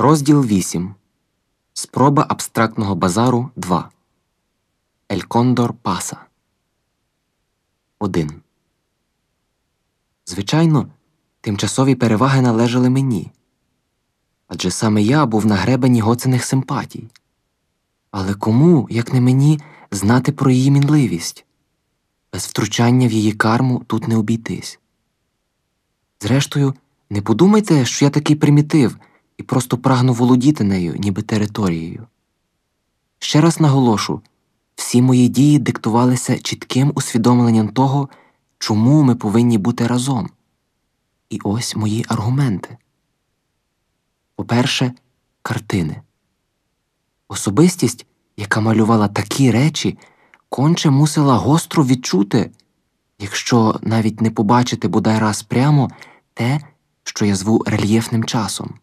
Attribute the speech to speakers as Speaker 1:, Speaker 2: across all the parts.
Speaker 1: Розділ 8. Спроба абстрактного базару 2. Ель Кондор Паса. 1. Звичайно, тимчасові переваги належали мені. Адже саме я був на гребені гоцених симпатій. Але кому, як не мені, знати про її мінливість? Без втручання в її карму тут не обійтись. Зрештою, не подумайте, що я такий примітив і просто прагну володіти нею, ніби територією. Ще раз наголошу всі мої дії диктувалися чітким усвідомленням того, чому ми повинні бути разом. І ось мої аргументи. По-перше, картини. Особистість, яка малювала такі речі, конче мусила гостро відчути, якщо навіть не побачити бодай раз прямо те, що я зву рельєфним часом.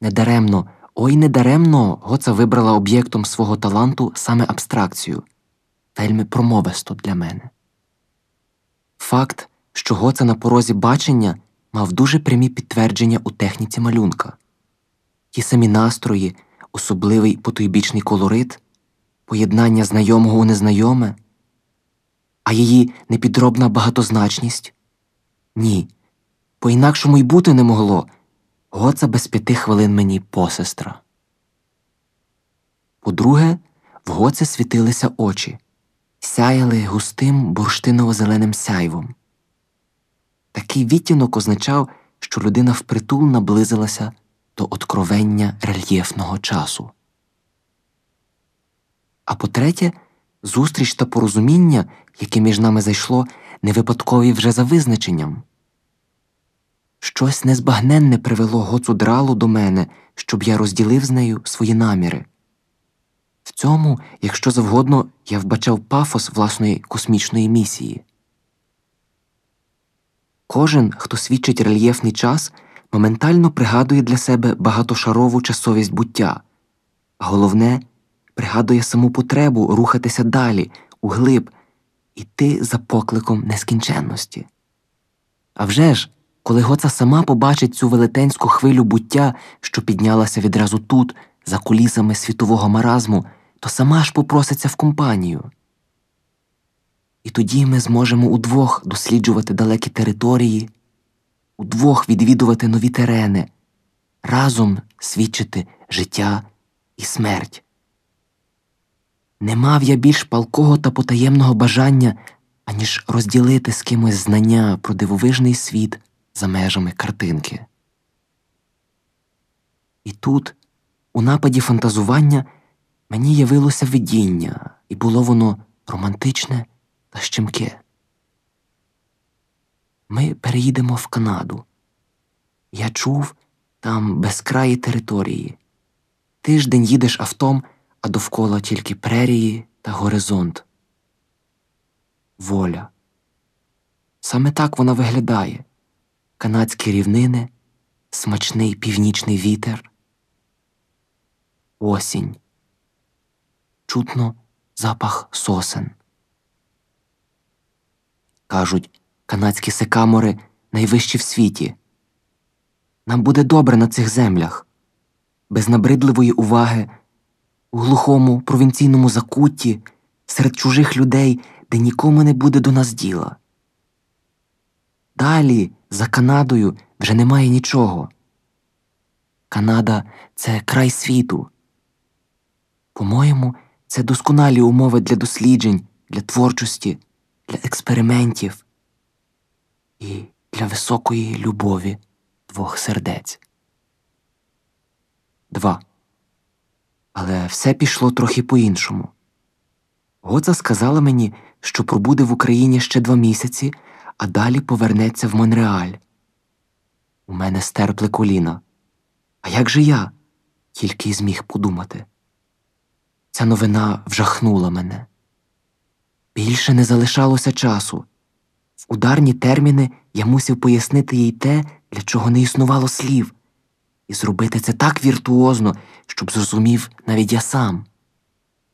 Speaker 1: Недаремно, ой недаремно. Гоца вибрала об'єктом свого таланту саме абстракцію, вельми промовисто для мене. Факт, що Гоца на порозі бачення мав дуже прямі підтвердження у техніці малюнка, ті самі настрої, особливий потойбічний колорит, поєднання знайомого у незнайоме, а її непідробна багатозначність. Ні, по інакшому й бути не могло. Гоца без п'яти хвилин мені посестра. По-друге, в Гоце світилися очі, сяяли густим бурштиново-зеленим сяйвом. Такий відтінок означав, що людина впритул наблизилася до откровення рельєфного часу. А по-третє, зустріч та порозуміння, яке між нами зайшло, не випадкові вже за визначенням. Щось незбагненне привело гоцу дралу до мене, щоб я розділив з нею свої наміри. В цьому, якщо завгодно, я вбачав пафос власної космічної місії. Кожен, хто свідчить рельєфний час, моментально пригадує для себе багатошарову часовість буття, а головне, пригадує саму потребу рухатися далі, углиб, іти за покликом нескінченності. А вже ж, коли Гоца сама побачить цю велетенську хвилю буття, що піднялася відразу тут, за кулісами світового маразму, то сама ж попроситься в компанію. І тоді ми зможемо удвох досліджувати далекі території, удвох відвідувати нові терени, разом свідчити життя і смерть. Не мав я більш палкого та потаємного бажання, аніж розділити з кимось знання про дивовижний світ за межами картинки. І тут, у нападі фантазування, мені явилося видіння, і було воно романтичне та щемке. Ми переїдемо в Канаду. Я чув там безкраї території. Тиждень їдеш автом, а довкола тільки прерії та горизонт. Воля. Саме так вона виглядає канадські рівнини, смачний північний вітер, осінь, чутно запах сосен. Кажуть, канадські секамори найвищі в світі. Нам буде добре на цих землях, без набридливої уваги, у глухому провінційному закутті, серед чужих людей, де нікому не буде до нас діла. Далі, за Канадою, вже немає нічого. Канада це край світу. По-моєму, це досконалі умови для досліджень, для творчості, для експериментів і для високої любові двох сердець. Два. Але все пішло трохи по іншому. Гоца сказала мені, що пробуде в Україні ще два місяці а далі повернеться в Монреаль. У мене стерпли коліна. А як же я? Тільки й зміг подумати. Ця новина вжахнула мене. Більше не залишалося часу. В ударні терміни я мусив пояснити їй те, для чого не існувало слів, і зробити це так віртуозно, щоб зрозумів навіть я сам.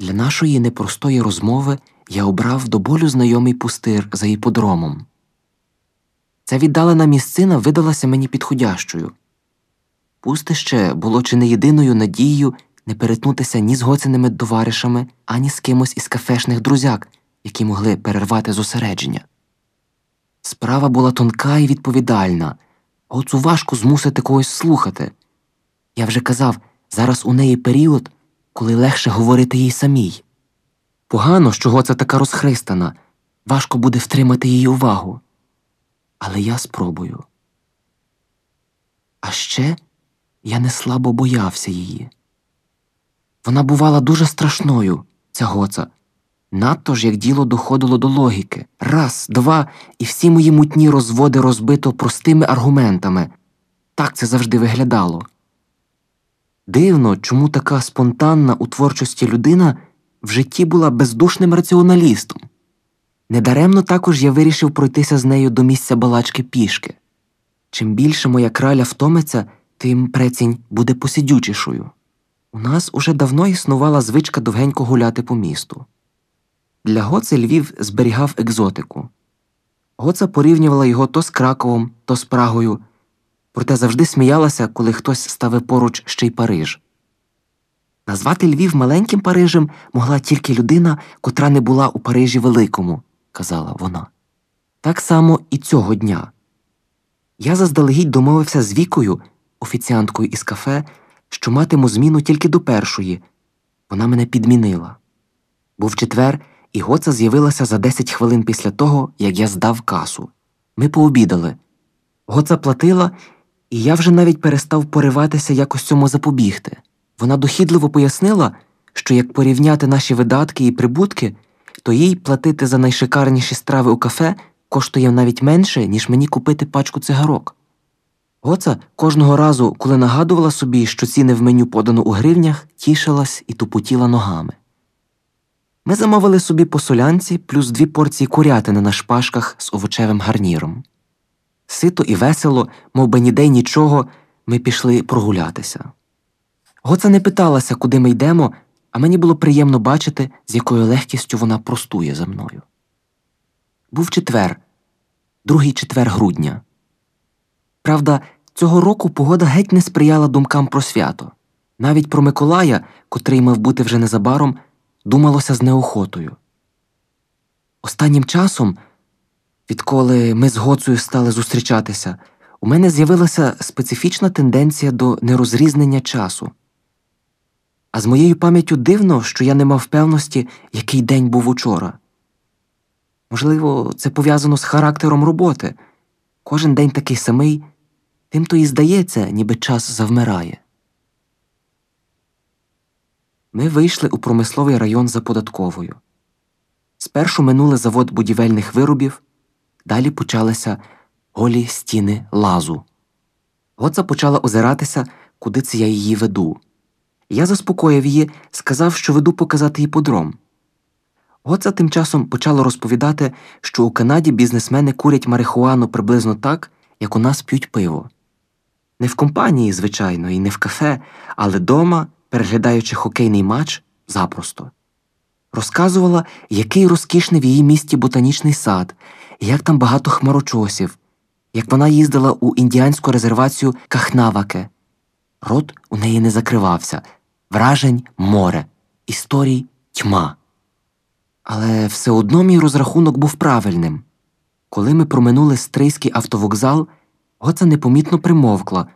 Speaker 1: Для нашої непростої розмови я обрав до болю знайомий пустир за іподромом. Ця віддалена місцина видалася мені підходящою. Пустище було чи не єдиною надією не перетнутися ні з гоценими товаришами, ані з кимось із кафешних друзяк, які могли перервати зосередження. Справа була тонка і відповідальна, Гоцу важко змусити когось слухати. Я вже казав, зараз у неї період, коли легше говорити їй самій. Погано, що Гоца така розхристана, важко буде втримати її увагу. Але я спробую. А ще я не слабо боявся її. Вона бувала дуже страшною, ця гоца. Надто ж як діло доходило до логіки. Раз, два, і всі мої мутні розводи розбито простими аргументами. Так це завжди виглядало. Дивно, чому така спонтанна у творчості людина в житті була бездушним раціоналістом. Недаремно також я вирішив пройтися з нею до місця балачки пішки. Чим більше моя краля втомиться, тим прецінь буде посидючішою. У нас уже давно існувала звичка довгенько гуляти по місту. Для Гоци Львів зберігав екзотику. Гоца порівнювала його то з Краковом, то з Прагою, проте завжди сміялася, коли хтось ставив поруч ще й Париж. Назвати Львів маленьким Парижем могла тільки людина, котра не була у Парижі Великому, казала вона. Так само і цього дня. Я заздалегідь домовився з Вікою, офіціанткою із кафе, що матиму зміну тільки до першої. Вона мене підмінила. Був четвер, і Гоца з'явилася за 10 хвилин після того, як я здав касу. Ми пообідали. Гоца платила, і я вже навіть перестав пориватися якось цьому запобігти. Вона дохідливо пояснила, що як порівняти наші видатки і прибутки, то їй платити за найшикарніші страви у кафе коштує навіть менше, ніж мені купити пачку цигарок. Гоца кожного разу, коли нагадувала собі, що ціни в меню подано у гривнях, тішилась і тупотіла ногами. Ми замовили собі по солянці плюс дві порції курятини на шпажках з овочевим гарніром. Сито і весело, мов би ніде й нічого, ми пішли прогулятися. Гоца не питалася, куди ми йдемо, а мені було приємно бачити, з якою легкістю вона простує за мною. Був четвер, другий четвер грудня. Правда, цього року погода геть не сприяла думкам про свято. Навіть про Миколая, котрий мав бути вже незабаром, думалося з неохотою. Останнім часом, відколи ми з Гоцею стали зустрічатися, у мене з'явилася специфічна тенденція до нерозрізнення часу. А з моєю пам'яттю дивно, що я не мав певності, який день був учора. Можливо, це пов'язано з характером роботи. Кожен день такий самий, тим то і здається, ніби час завмирає. Ми вийшли у промисловий район за податковою. Спершу минули завод будівельних виробів, далі почалися голі стіни лазу. Гоца почала озиратися, куди це я її веду. Я заспокоїв її, сказав, що веду показати іподром. Гоца тим часом почала розповідати, що у Канаді бізнесмени курять марихуану приблизно так, як у нас п'ють пиво. Не в компанії, звичайно, і не в кафе, але дома, переглядаючи хокейний матч, запросто. Розказувала, який розкішний в її місті ботанічний сад, як там багато хмарочосів, як вона їздила у індіанську резервацію Кахнаваке. Рот у неї не закривався, вражень море, історій тьма. Але все одно мій розрахунок був правильним. Коли ми проминули стрийський автовокзал, Гоца непомітно примовкла,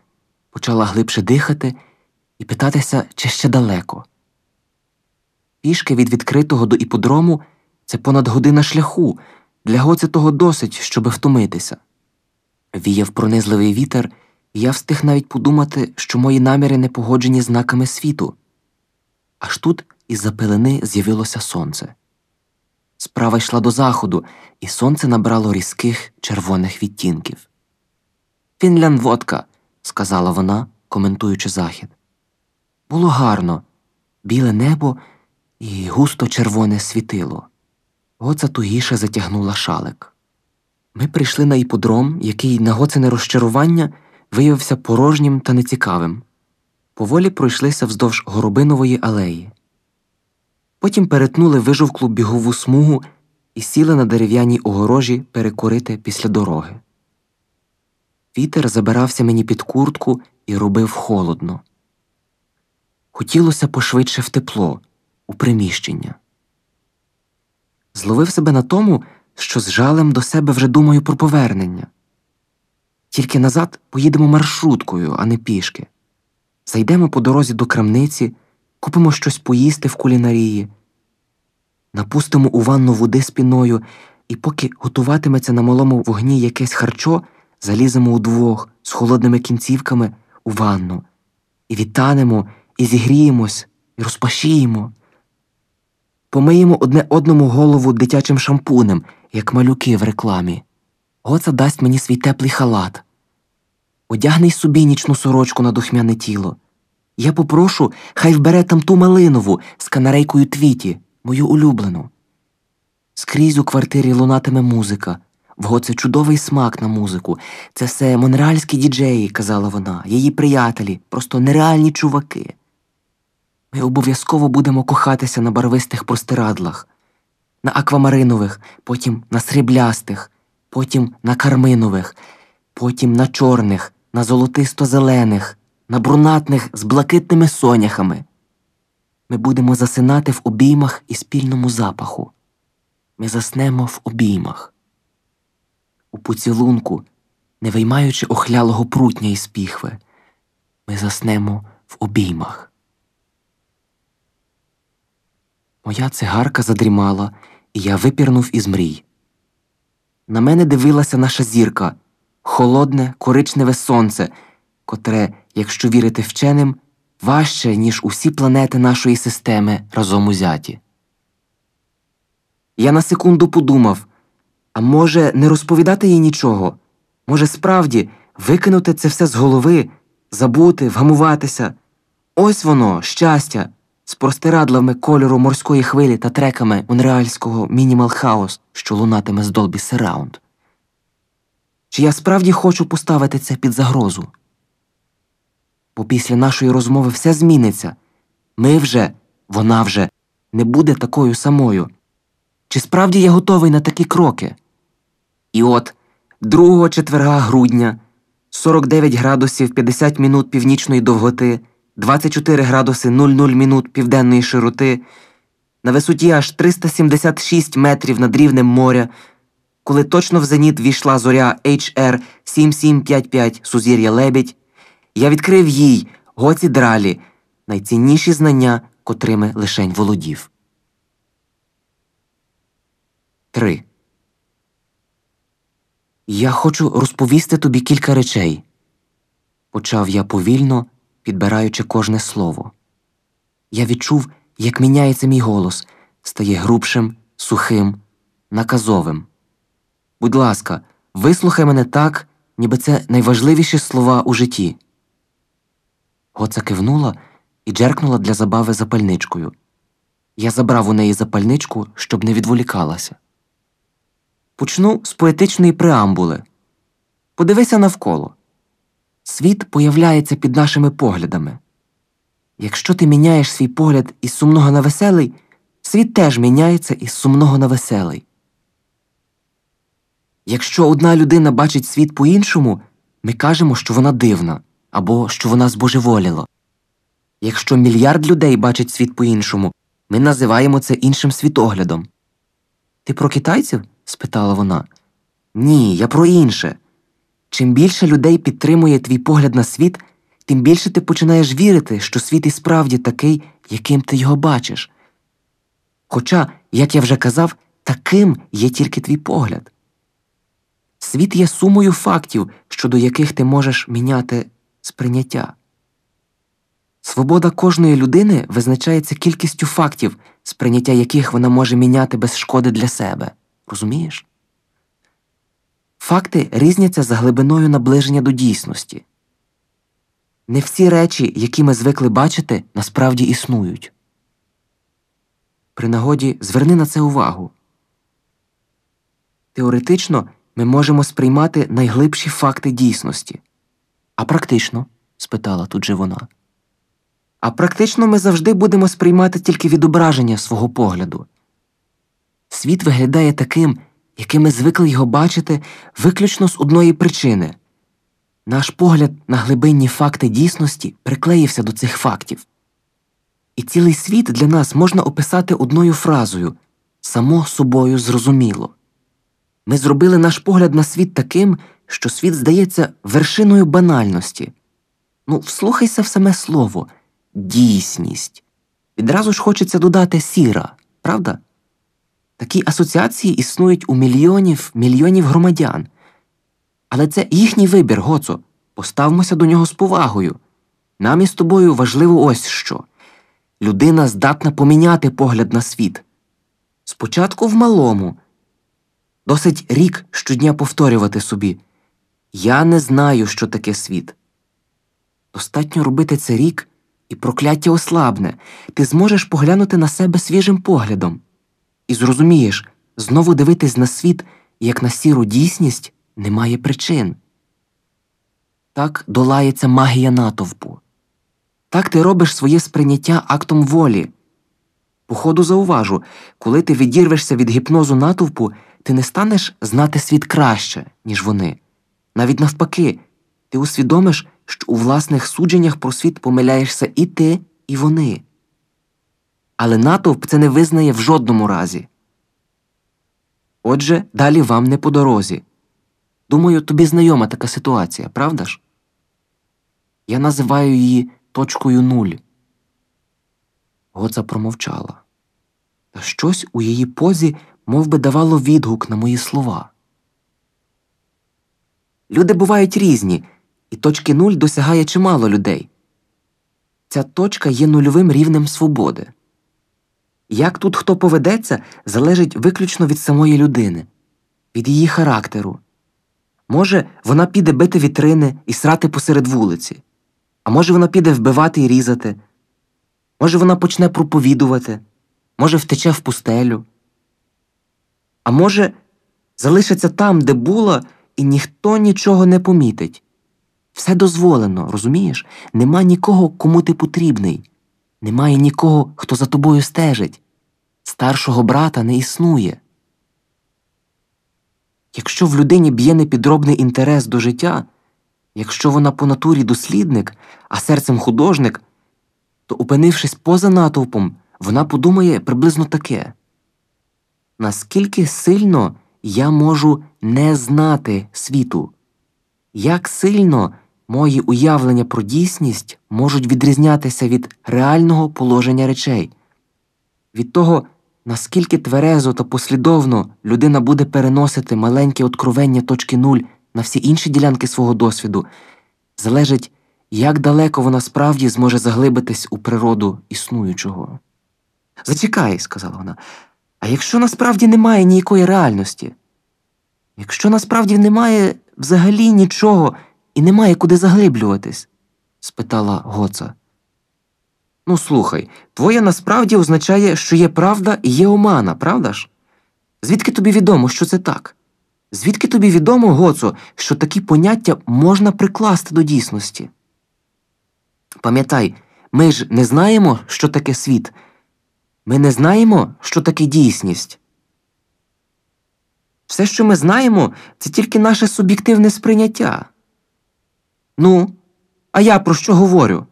Speaker 1: почала глибше дихати і питатися, чи ще далеко. Пішки від відкритого до іподрому це понад година шляху, для Гоці того досить, щоби втомитися. Віяв пронизливий вітер, я встиг навіть подумати, що мої наміри не погоджені знаками світу. Аж тут із за пелени з'явилося сонце. Справа йшла до заходу, і сонце набрало різких червоних відтінків. Фінлянд водка, сказала вона, коментуючи захід. Було гарно, біле небо і густо червоне світило. Гоца тугіше затягнула шалик. Ми прийшли на іподром, який на гоцене розчарування виявився порожнім та нецікавим. Поволі пройшлися вздовж горобинової алеї. Потім перетнули вижовклу бігову смугу і сіли на дерев'яній огорожі перекурити після дороги. Вітер забирався мені під куртку і робив холодно. Хотілося пошвидше в тепло, у приміщення. Зловив себе на тому, що з жалем до себе вже думаю про повернення. Тільки назад поїдемо маршруткою, а не пішки. Зайдемо по дорозі до крамниці, купимо щось поїсти в кулінарії, напустимо у ванну води спіною, і поки готуватиметься на малому вогні якесь харчо, заліземо удвох з холодними кінцівками у ванну, і відтанемо, і зігріємось, і розпашіємо. Помиємо одне одному голову дитячим шампунем, як малюки в рекламі. Гоца дасть мені свій теплий халат. Одягни собі нічну сорочку на духмяне тіло. Я попрошу, хай вбере там ту малинову з канарейкою твіті, мою улюблену. Скрізь у квартирі лунатиме музика. В Гоце чудовий смак на музику. Це все монреальські діджеї, казала вона, її приятелі, просто нереальні чуваки. Ми обов'язково будемо кохатися на барвистих простирадлах, на аквамаринових, потім на сріблястих, потім на карминових, потім на чорних, на золотисто-зелених, на брунатних з блакитними соняхами. Ми будемо засинати в обіймах і спільному запаху. Ми заснемо в обіймах. У поцілунку, не виймаючи охлялого прутня із піхви, ми заснемо в обіймах. Моя цигарка задрімала, і я випірнув із мрій. На мене дивилася наша зірка, холодне, коричневе сонце, котре, якщо вірити вченим, важче, ніж усі планети нашої системи разом узяті. Я на секунду подумав а може, не розповідати їй нічого? Може, справді викинути це все з голови, забути, вгамуватися? Ось воно, щастя з простирадлами кольору морської хвилі та треками монреальського minimal house, що лунатиме з Dolby Surround. Чи я справді хочу поставити це під загрозу? Бо після нашої розмови все зміниться. Ми вже, вона вже не буде такою самою. Чи справді я готовий на такі кроки? І от 2 четверга грудня, 49 градусів 50 минут північної довготи. 24 градуси 00 минут південної широти, на висоті аж 376 метрів над рівнем моря, коли точно в зеніт війшла зоря HR 7755 Сузір'я Лебідь, я відкрив їй гоці дралі найцінніші знання, котрими лишень володів. 3. Я хочу розповісти тобі кілька речей. Почав я повільно підбираючи кожне слово. Я відчув, як міняється мій голос, стає грубшим, сухим, наказовим. Будь ласка, вислухай мене так, ніби це найважливіші слова у житті. Гоца кивнула і джеркнула для забави запальничкою. Я забрав у неї запальничку, щоб не відволікалася. Почну з поетичної преамбули. Подивися навколо. Світ появляється під нашими поглядами. Якщо ти міняєш свій погляд із сумного на веселий, світ теж міняється із сумного на веселий. Якщо одна людина бачить світ по іншому, ми кажемо, що вона дивна або що вона збожеволіла. Якщо мільярд людей бачить світ по іншому, ми називаємо це іншим світоглядом. Ти про китайців? спитала вона. Ні, я про інше. Чим більше людей підтримує твій погляд на світ, тим більше ти починаєш вірити, що світ і справді такий, яким ти його бачиш. Хоча, як я вже казав, таким є тільки твій погляд. Світ є сумою фактів, щодо яких ти можеш міняти сприйняття. Свобода кожної людини визначається кількістю фактів, сприйняття яких вона може міняти без шкоди для себе. Розумієш? Факти різняться за глибиною наближення до дійсності. Не всі речі, які ми звикли бачити, насправді існують. При нагоді зверни на це увагу. Теоретично ми можемо сприймати найглибші факти дійсності. А практично? спитала тут же вона. А практично ми завжди будемо сприймати тільки відображення свого погляду. Світ виглядає таким, якими звикли його бачити виключно з одної причини наш погляд на глибинні факти дійсності приклеївся до цих фактів. І цілий світ для нас можна описати одною фразою само собою зрозуміло. Ми зробили наш погляд на світ таким, що світ здається вершиною банальності. Ну, вслухайся в саме слово дійсність. Відразу ж хочеться додати сіра, правда? Такі асоціації існують у мільйонів мільйонів громадян. Але це їхній вибір, Гоцо. Поставмося до нього з повагою. Нам із тобою важливо ось що людина здатна поміняти погляд на світ. Спочатку в малому. Досить рік щодня повторювати собі Я не знаю, що таке світ. Достатньо робити це рік, і прокляття ослабне, ти зможеш поглянути на себе свіжим поглядом і зрозумієш, знову дивитись на світ, як на сіру дійсність, немає причин. Так долається магія натовпу. Так ти робиш своє сприйняття актом волі. Походу, зауважу, коли ти відірвешся від гіпнозу натовпу, ти не станеш знати світ краще, ніж вони. Навіть навпаки, ти усвідомиш, що у власних судженнях про світ помиляєшся і ти, і вони. Але натовп це не визнає в жодному разі. Отже, далі вам не по дорозі. Думаю, тобі знайома така ситуація, правда ж? Я називаю її точкою нуль. Гоца промовчала. Та щось у її позі мов би, давало відгук на мої слова. Люди бувають різні, і точки нуль досягає чимало людей. Ця точка є нульовим рівнем свободи. Як тут хто поведеться, залежить виключно від самої людини, від її характеру. Може, вона піде бити вітрини і срати посеред вулиці, а може, вона піде вбивати і різати, може, вона почне проповідувати, може, втече в пустелю. А може, залишиться там, де була, і ніхто нічого не помітить. Все дозволено, розумієш? Нема нікого, кому ти потрібний, немає нікого, хто за тобою стежить. Старшого брата не існує. Якщо в людині б'є непідробний інтерес до життя, якщо вона по натурі дослідник, а серцем художник, то, опинившись поза натовпом, вона подумає приблизно таке наскільки сильно я можу не знати світу, як сильно мої уявлення про дійсність можуть відрізнятися від реального положення речей, від того, наскільки тверезо та послідовно людина буде переносити маленьке откровення точки нуль на всі інші ділянки свого досвіду, залежить, як далеко вона справді зможе заглибитись у природу існуючого. Зачекай, сказала вона. А якщо насправді немає ніякої реальності, якщо насправді немає взагалі нічого і немає куди заглиблюватись? спитала Гоца. Ну, слухай, твоє насправді означає, що є правда і є омана, правда ж? Звідки тобі відомо, що це так? Звідки тобі відомо, Гоцо, що такі поняття можна прикласти до дійсності? Пам'ятай, ми ж не знаємо, що таке світ. Ми не знаємо, що таке дійсність. Все, що ми знаємо, це тільки наше суб'єктивне сприйняття. Ну, а я про що говорю?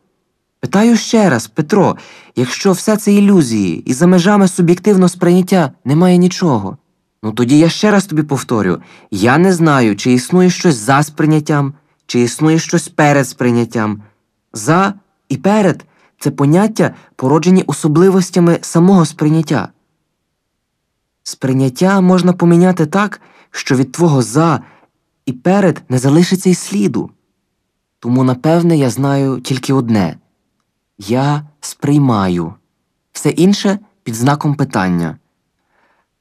Speaker 1: Питаю ще раз, Петро, якщо все це ілюзії і за межами суб'єктивного сприйняття немає нічого, ну тоді я ще раз тобі повторю я не знаю, чи існує щось за сприйняттям, чи існує щось перед сприйняттям. За і перед це поняття породжені особливостями самого сприйняття. Сприйняття можна поміняти так, що від твого за і перед не залишиться й сліду. Тому, напевне, я знаю тільки одне я сприймаю, все інше під знаком питання.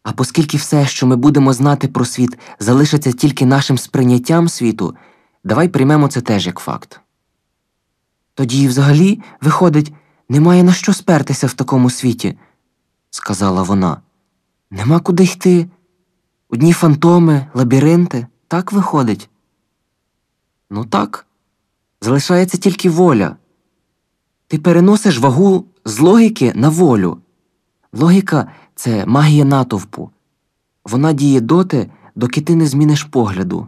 Speaker 1: А оскільки все, що ми будемо знати про світ, залишиться тільки нашим сприйняттям світу, давай приймемо це теж як факт. Тоді, взагалі, виходить, немає на що спертися в такому світі, сказала вона. Нема куди йти. Одні фантоми, лабіринти, так виходить. Ну так, залишається тільки воля. Ти переносиш вагу з логіки на волю. Логіка це магія натовпу. Вона діє доти, доки ти не зміниш погляду.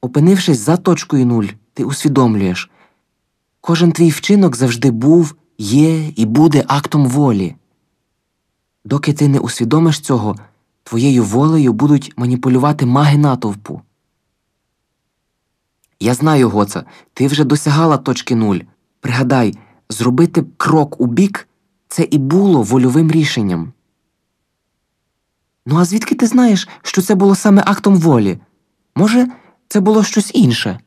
Speaker 1: Опинившись за точкою нуль, ти усвідомлюєш, кожен твій вчинок завжди був, є і буде актом волі. Доки ти не усвідомиш цього, твоєю волею будуть маніпулювати маги натовпу. Я знаю, Гоца, ти вже досягала точки нуль. Пригадай, зробити крок у бік це і було вольовим рішенням. Ну, а звідки ти знаєш, що це було саме актом волі? Може, це було щось інше?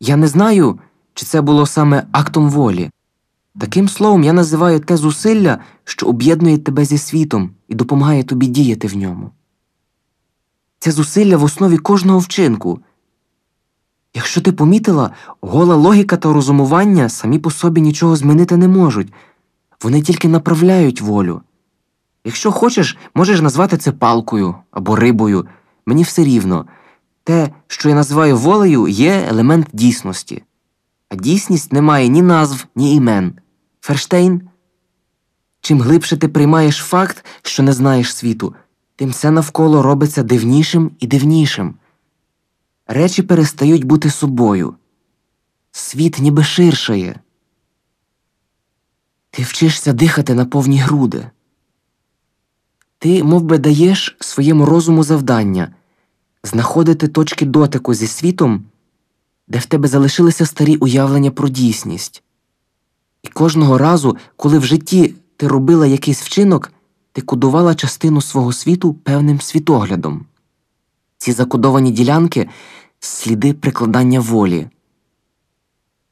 Speaker 1: Я не знаю, чи це було саме актом волі. Таким словом, я називаю те зусилля, що об'єднує тебе зі світом і допомагає тобі діяти в ньому. Це зусилля в основі кожного вчинку. Якщо ти помітила, гола логіка та розумування самі по собі нічого змінити не можуть, вони тільки направляють волю. Якщо хочеш, можеш назвати це палкою або рибою, мені все рівно. Те, що я називаю волею, є елемент дійсності, а дійсність не має ні назв, ні імен. Ферштейн. Чим глибше ти приймаєш факт, що не знаєш світу, тим все навколо робиться дивнішим і дивнішим. Речі перестають бути собою. Світ ніби ширшає. Ти вчишся дихати на повні груди. Ти мов би, даєш своєму розуму завдання знаходити точки дотику зі світом, де в тебе залишилися старі уявлення про дійсність. І кожного разу, коли в житті ти робила якийсь вчинок, ти кодувала частину свого світу певним світоглядом. Ці закодовані ділянки сліди прикладання волі.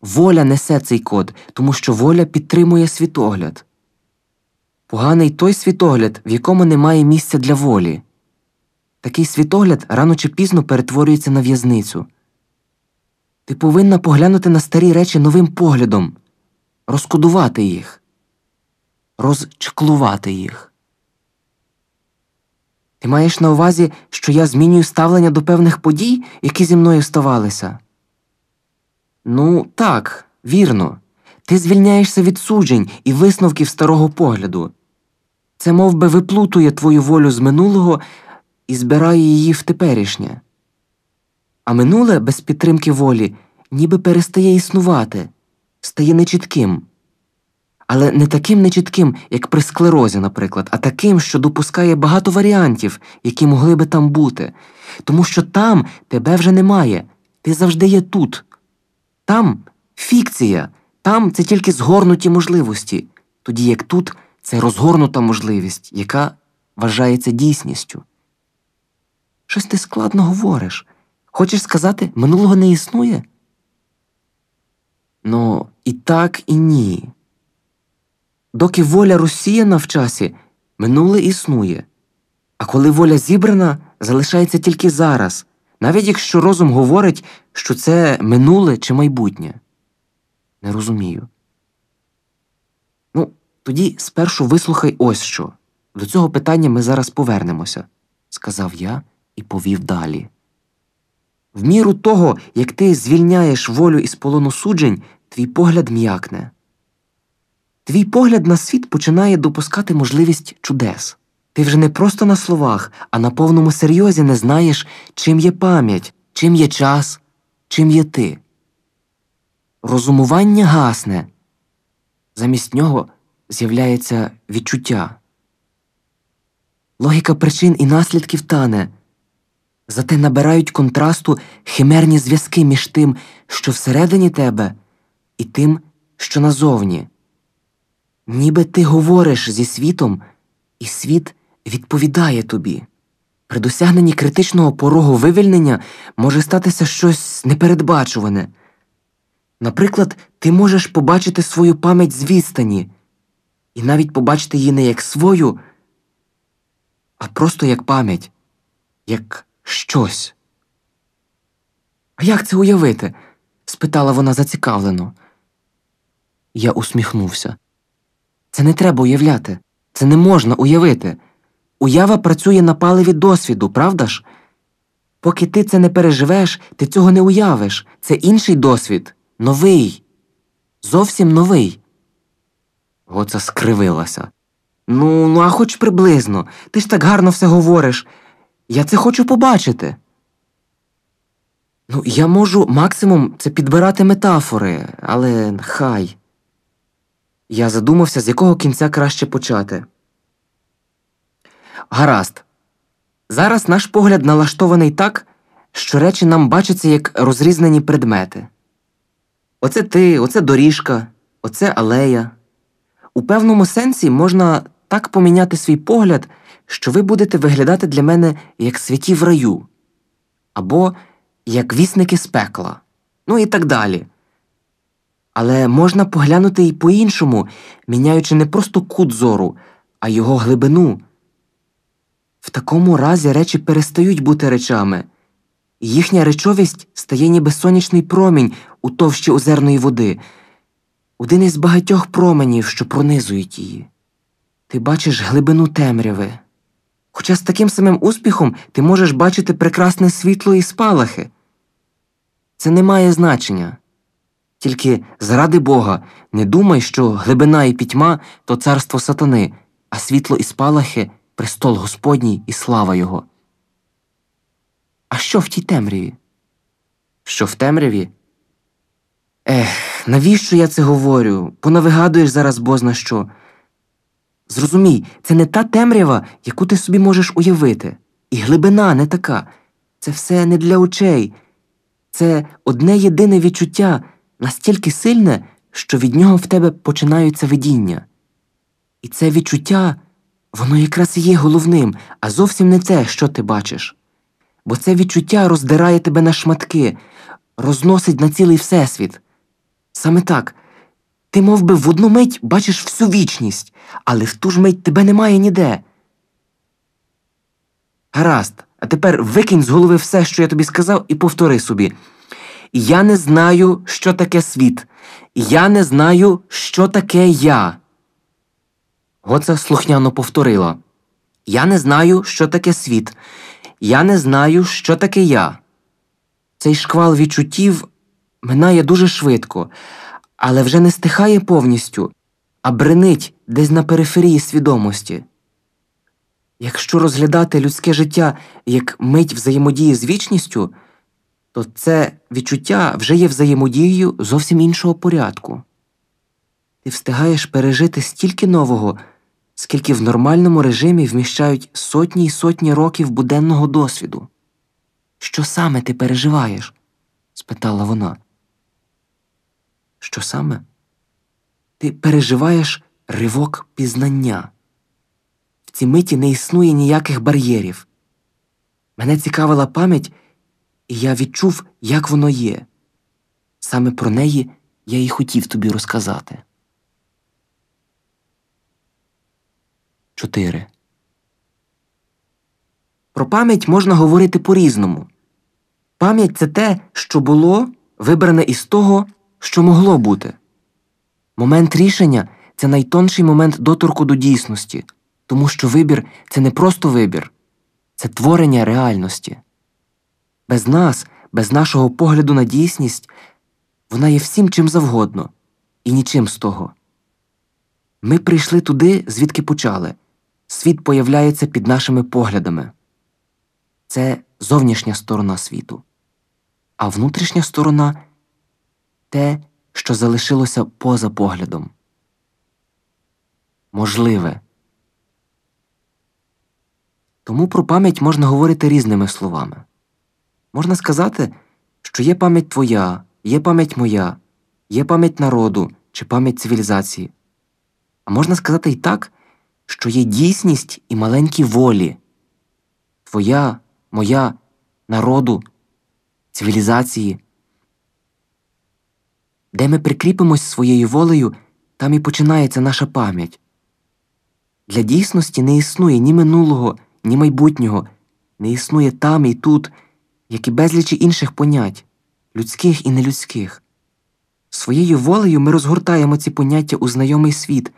Speaker 1: Воля несе цей код, тому що воля підтримує світогляд. Поганий той світогляд, в якому немає місця для волі. Такий світогляд рано чи пізно перетворюється на в'язницю. Ти повинна поглянути на старі речі новим поглядом, розкодувати їх, розчклувати їх. Ти маєш на увазі, що я змінюю ставлення до певних подій, які зі мною ставалися? Ну, так, вірно. Ти звільняєшся від суджень і висновків старого погляду. Це мов би, виплутує твою волю з минулого і збирає її в теперішнє. А минуле без підтримки волі ніби перестає існувати, стає нечітким. Але не таким нечітким, як при склерозі, наприклад, а таким, що допускає багато варіантів, які могли би там бути, тому що там тебе вже немає, ти завжди є тут. Там фікція, там це тільки згорнуті можливості, тоді як тут це розгорнута можливість, яка вважається дійсністю. Щось ти складно говориш. Хочеш сказати, минулого не існує? Ну, і так, і ні. Доки воля розсіяна в часі, минуле існує, а коли воля зібрана, залишається тільки зараз, навіть якщо розум говорить, що це минуле чи майбутнє. Не розумію. Ну, тоді спершу вислухай ось що. До цього питання ми зараз повернемося, сказав я і повів далі. В міру того, як ти звільняєш волю із полону суджень, твій погляд м'якне. Твій погляд на світ починає допускати можливість чудес. Ти вже не просто на словах, а на повному серйозі не знаєш, чим є пам'ять, чим є час, чим є ти. Розумування гасне. Замість нього з'являється відчуття. Логіка причин і наслідків тане. Зате набирають контрасту химерні зв'язки між тим, що всередині тебе, і тим, що назовні. Ніби ти говориш зі світом, і світ відповідає тобі. При досягненні критичного порогу вивільнення може статися щось непередбачуване. Наприклад, ти можеш побачити свою пам'ять з відстані, і навіть побачити її не як свою, а просто як пам'ять, як щось. А як це уявити? спитала вона зацікавлено. Я усміхнувся. Це не треба уявляти, це не можна уявити. Уява працює на паливі досвіду, правда ж? Поки ти це не переживеш, ти цього не уявиш. Це інший досвід, новий, зовсім новий. Гоца скривилася. Ну, ну, а хоч приблизно. Ти ж так гарно все говориш. Я це хочу побачити. Ну, я можу максимум це підбирати метафори, але хай. Я задумався, з якого кінця краще почати. Гаразд. Зараз наш погляд налаштований так, що речі нам бачаться як розрізнені предмети. Оце ти, оце доріжка, оце алея. У певному сенсі можна так поміняти свій погляд, що ви будете виглядати для мене як святі в раю, або як вісники з пекла, ну і так далі. Але можна поглянути і по-іншому, міняючи не просто кут зору, а його глибину. В такому разі речі перестають бути речами, їхня речовість стає ніби сонячний промінь у товщі озерної води, один із багатьох променів, що пронизують її. Ти бачиш глибину темряви. Хоча з таким самим успіхом ти можеш бачити прекрасне світло і спалахи. Це не має значення. Тільки заради Бога не думай, що глибина і пітьма то царство сатани, а світло і спалахи престол Господній і слава Його. А що в тій темряві? Що в темряві? Ех, навіщо я це говорю? Понавигадуєш зараз бозна що. Зрозумій, це не та темрява, яку ти собі можеш уявити, і глибина не така. Це все не для очей. Це одне єдине відчуття настільки сильне, що від нього в тебе починаються видіння. І це відчуття, воно якраз і є головним, а зовсім не те, що ти бачиш. Бо це відчуття роздирає тебе на шматки, розносить на цілий всесвіт. Саме так. Ти мов би, в одну мить бачиш всю вічність, але в ту ж мить тебе немає ніде. Гаразд, а тепер викинь з голови все, що я тобі сказав, і повтори собі. Я не знаю, що таке світ. Я не знаю, що таке я. Гоца слухняно повторила. Я не знаю, що таке світ. Я не знаю, що таке я. Цей шквал відчуттів минає дуже швидко, але вже не стихає повністю, а бренить десь на периферії свідомості. Якщо розглядати людське життя як мить взаємодії з вічністю, то це відчуття вже є взаємодією зовсім іншого порядку. Ти встигаєш пережити стільки нового, скільки в нормальному режимі вміщають сотні й сотні років буденного досвіду. Що саме ти переживаєш? спитала вона. Що саме? Ти переживаєш ривок пізнання. В цій миті не існує ніяких бар'єрів. Мене цікавила пам'ять, і я відчув, як воно є. Саме про неї я і хотів тобі розказати. 4. Про пам'ять можна говорити по-різному. Пам'ять це те, що було, вибране із того, що могло бути. Момент рішення це найтонший момент доторку до дійсності, тому що вибір це не просто вибір, це творення реальності. Без нас, без нашого погляду на дійсність, вона є всім чим завгодно, і нічим з того. Ми прийшли туди, звідки почали. Світ появляється під нашими поглядами. Це зовнішня сторона світу, а внутрішня сторона те, що залишилося поза поглядом. Можливе. Тому про пам'ять можна говорити різними словами. Можна сказати, що є пам'ять твоя, є пам'ять моя, є пам'ять народу чи пам'ять цивілізації. А можна сказати і так, що є дійсність і маленькі волі твоя, моя, народу, цивілізації. Де ми прикріпимось своєю волею, там і починається наша пам'ять. Для дійсності не існує ні минулого, ні майбутнього, не існує там і тут, як і безлічі інших понять людських і нелюдських. Своєю волею ми розгортаємо ці поняття у знайомий світ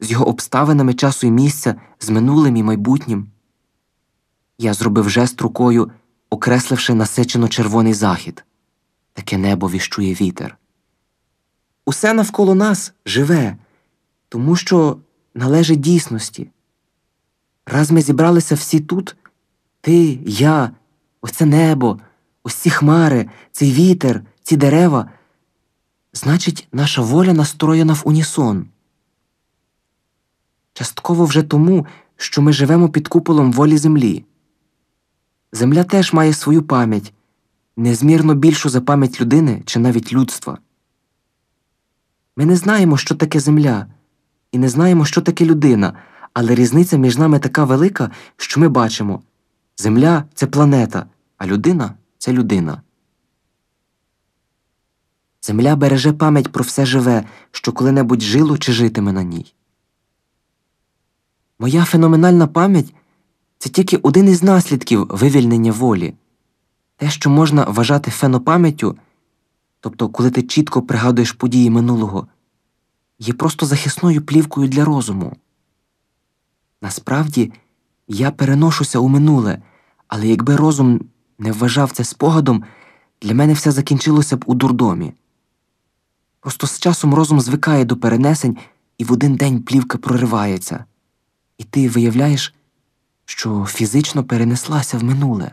Speaker 1: з його обставинами часу і місця, з минулим і майбутнім. Я зробив жест рукою, окресливши насичено червоний захід. Таке небо віщує вітер. Усе навколо нас живе, тому що належить дійсності. Раз ми зібралися всі тут ти, я, оце небо, ось ці хмари, цей вітер, ці дерева. Значить, наша воля настроєна в унісон. Частково вже тому, що ми живемо під куполом волі землі. Земля теж має свою пам'ять, незмірно більшу за пам'ять людини чи навіть людства. Ми не знаємо, що таке земля, і не знаємо, що таке людина, але різниця між нами така велика, що ми бачимо Земля це планета, а людина це людина. Земля береже пам'ять про все живе, що коли-небудь жило чи житиме на ній. Моя феноменальна пам'ять це тільки один із наслідків вивільнення волі. Те, що можна вважати фенопам'яттю, тобто коли ти чітко пригадуєш події минулого, є просто захисною плівкою для розуму. Насправді, я переношуся у минуле, але якби розум не вважав це спогадом, для мене все закінчилося б у дурдомі. Просто з часом розум звикає до перенесень, і в один день плівка проривається, і ти виявляєш, що фізично перенеслася в минуле.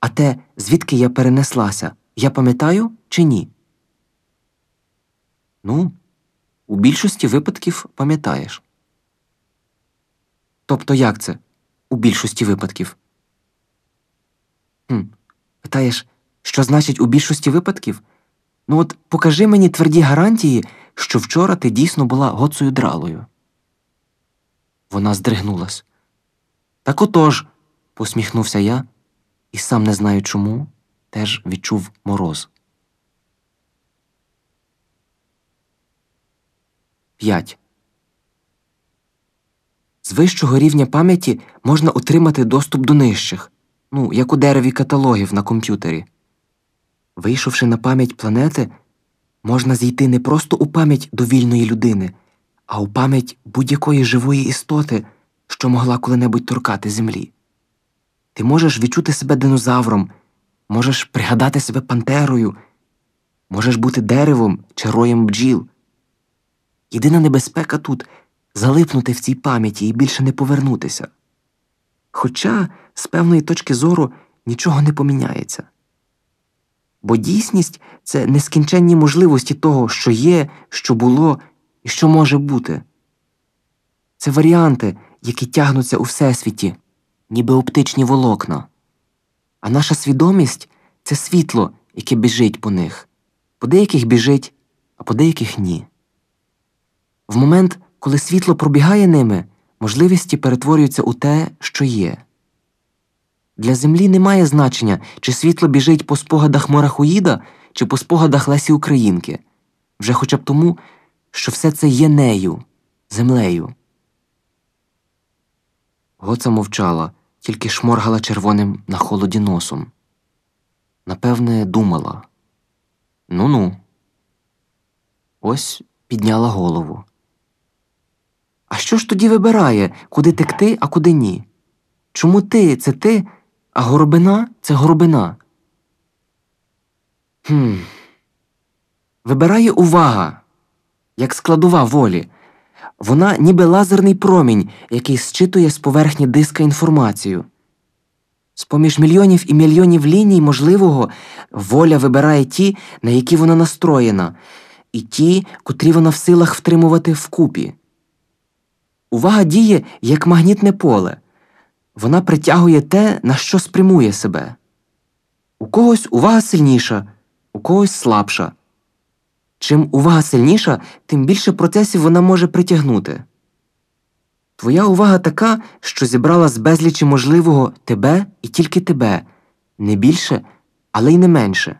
Speaker 1: А те, звідки я перенеслася, я пам'ятаю чи ні? Ну, у більшості випадків пам'ятаєш. Тобто як це у більшості випадків? Хм, Питаєш, що значить у більшості випадків? Ну от покажи мені тверді гарантії, що вчора ти дійсно була гоцею дралою. Вона здригнулась. Так отож, посміхнувся я, і сам не знаю чому, теж відчув мороз. 5. З вищого рівня пам'яті можна отримати доступ до нижчих, ну, як у дереві каталогів на комп'ютері. Вийшовши на пам'ять планети, можна зійти не просто у пам'ять довільної людини, а у пам'ять будь-якої живої істоти, що могла коли-небудь торкати землі. Ти можеш відчути себе динозавром, можеш пригадати себе пантерою, можеш бути деревом чи роєм бджіл. Єдина небезпека тут залипнути в цій пам'яті і більше не повернутися. Хоча, з певної точки зору, нічого не поміняється. Бо дійсність це нескінченні можливості того, що є, що було і що може бути. Це варіанти, які тягнуться у всесвіті, ніби оптичні волокна. А наша свідомість це світло, яке біжить по них. По деяких біжить, а по деяких ні. В момент, коли світло пробігає ними, можливості перетворюються у те, що є. Для Землі немає значення, чи світло біжить по спогадах Морахуїда, чи по спогадах Лесі Українки, вже хоча б тому, що все це є нею, землею. Гоца мовчала, тільки шморгала червоним на холоді носом. Напевне, думала ну ну. Ось підняла голову. А що ж тоді вибирає, куди текти, а куди ні? Чому ти це ти, а горобина це горобина? Хм. Вибирає увага, як складова волі. Вона ніби лазерний промінь, який зчитує з поверхні диска інформацію. З поміж мільйонів і мільйонів ліній можливого воля вибирає ті, на які вона настроєна, і ті, котрі вона в силах втримувати вкупі. Увага діє як магнітне поле, вона притягує те, на що спрямує себе. У когось увага сильніша, у когось слабша. Чим увага сильніша, тим більше процесів вона може притягнути. Твоя увага така, що зібрала з безлічі можливого тебе і тільки тебе, не більше, але й не менше.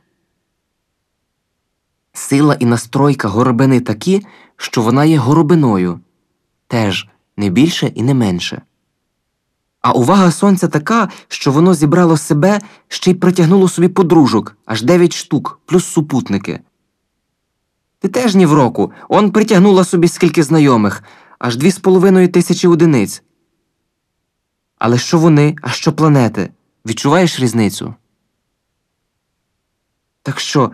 Speaker 1: Сила і настройка горобини такі, що вона є горобиною, теж не більше і не менше. А увага сонця така, що воно зібрало себе ще й притягнуло собі подружок аж дев'ять штук, плюс супутники. Ти теж ні в року, он притягнула собі скільки знайомих, аж дві з половиною тисячі одиниць. Але що вони, а що планети? Відчуваєш різницю? Так що,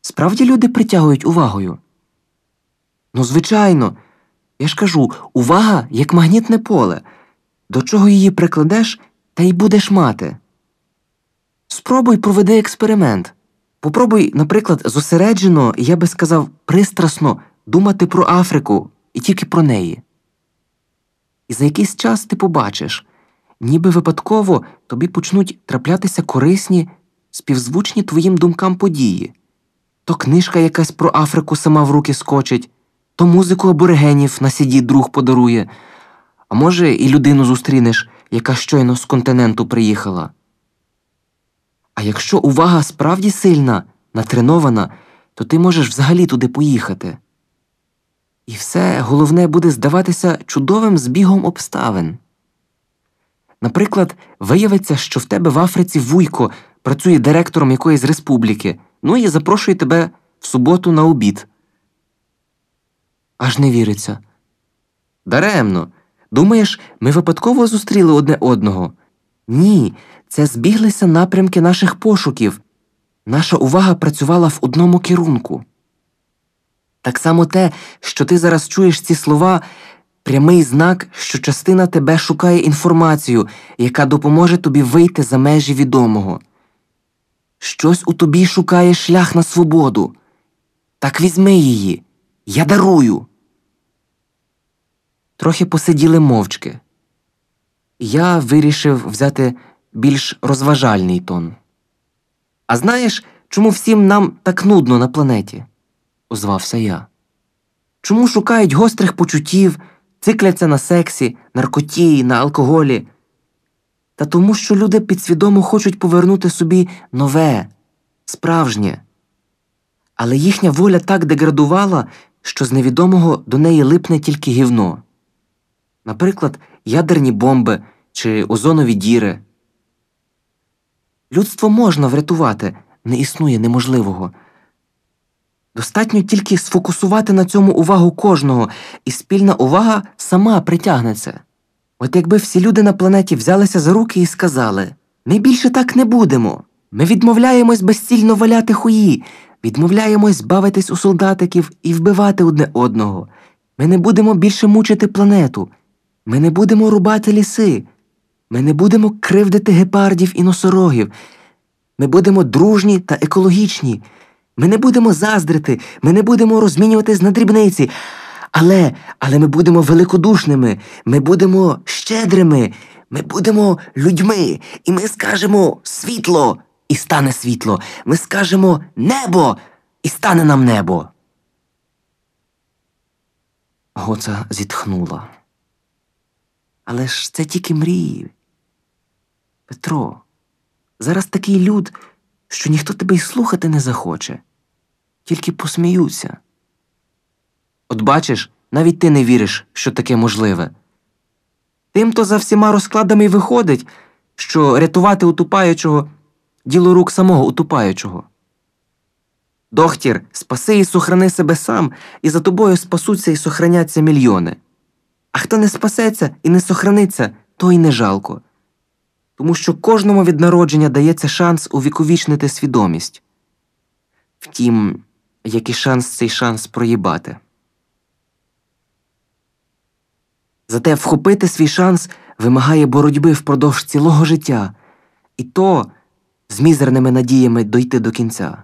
Speaker 1: справді люди притягують увагою? Ну, звичайно, я ж кажу увага як магнітне поле. До чого її прикладеш, та й будеш мати. Спробуй проведи експеримент. Попробуй, наприклад, зосереджено, я би сказав, пристрасно думати про Африку і тільки про неї. І за якийсь час ти побачиш, ніби випадково тобі почнуть траплятися корисні, співзвучні твоїм думкам події. То книжка якась про Африку сама в руки скочить, то музику аборигенів на сіді друг подарує, а може, і людину зустрінеш, яка щойно з континенту приїхала. А якщо увага справді сильна, натренована, то ти можеш взагалі туди поїхати. І все головне буде здаватися чудовим збігом обставин. Наприклад, виявиться, що в тебе в Африці вуйко працює директором якоїсь республіки, ну і запрошує тебе в суботу на обід. Аж не віриться. Даремно. Думаєш, ми випадково зустріли одне одного? Ні, це збіглися напрямки наших пошуків. Наша увага працювала в одному керунку. Так само те, що ти зараз чуєш ці слова, прямий знак, що частина тебе шукає інформацію, яка допоможе тобі вийти за межі відомого. Щось у тобі шукає шлях на свободу. Так візьми її. Я дарую. Трохи посиділи мовчки. Я вирішив взяти більш розважальний тон. А знаєш, чому всім нам так нудно на планеті? озвався я. Чому шукають гострих почуттів, цикляться на сексі, наркоті, на алкоголі? Та тому, що люди підсвідомо хочуть повернути собі нове, справжнє. Але їхня воля так деградувала, що з невідомого до неї липне тільки гівно. Наприклад, ядерні бомби чи озонові діри. Людство можна врятувати, не існує неможливого. Достатньо тільки сфокусувати на цьому увагу кожного, і спільна увага сама притягне це. От якби всі люди на планеті взялися за руки і сказали ми більше так не будемо. Ми відмовляємось безцільно валяти хуї, відмовляємось бавитись у солдатиків і вбивати одне одного. Ми не будемо більше мучити планету, ми не будемо рубати ліси, ми не будемо кривдити гепардів і носорогів. Ми будемо дружні та екологічні. Ми не будемо заздрити, ми не будемо розмінюватись на дрібниці. Але але ми будемо великодушними, ми будемо щедрими, ми будемо людьми, і ми скажемо світло, і стане світло. Ми скажемо небо, і стане нам небо. Гоца зітхнула. Але ж це тільки мрії. Петро, зараз такий люд, що ніхто тебе й слухати не захоче, тільки посміються. От бачиш, навіть ти не віриш, що таке можливе. Тим то за всіма розкладами й виходить, що рятувати утупаючого діло рук самого утупаючого. Дохтір, спаси і сохрани себе сам, і за тобою спасуться і сохраняться мільйони. А хто не спасеться і не сохраниться, то й не жалко. Тому що кожному від народження дається шанс увіковічнити свідомість. Втім, який шанс цей шанс проїбати. Зате вхопити свій шанс вимагає боротьби впродовж цілого життя, і то з мізерними надіями дойти до кінця.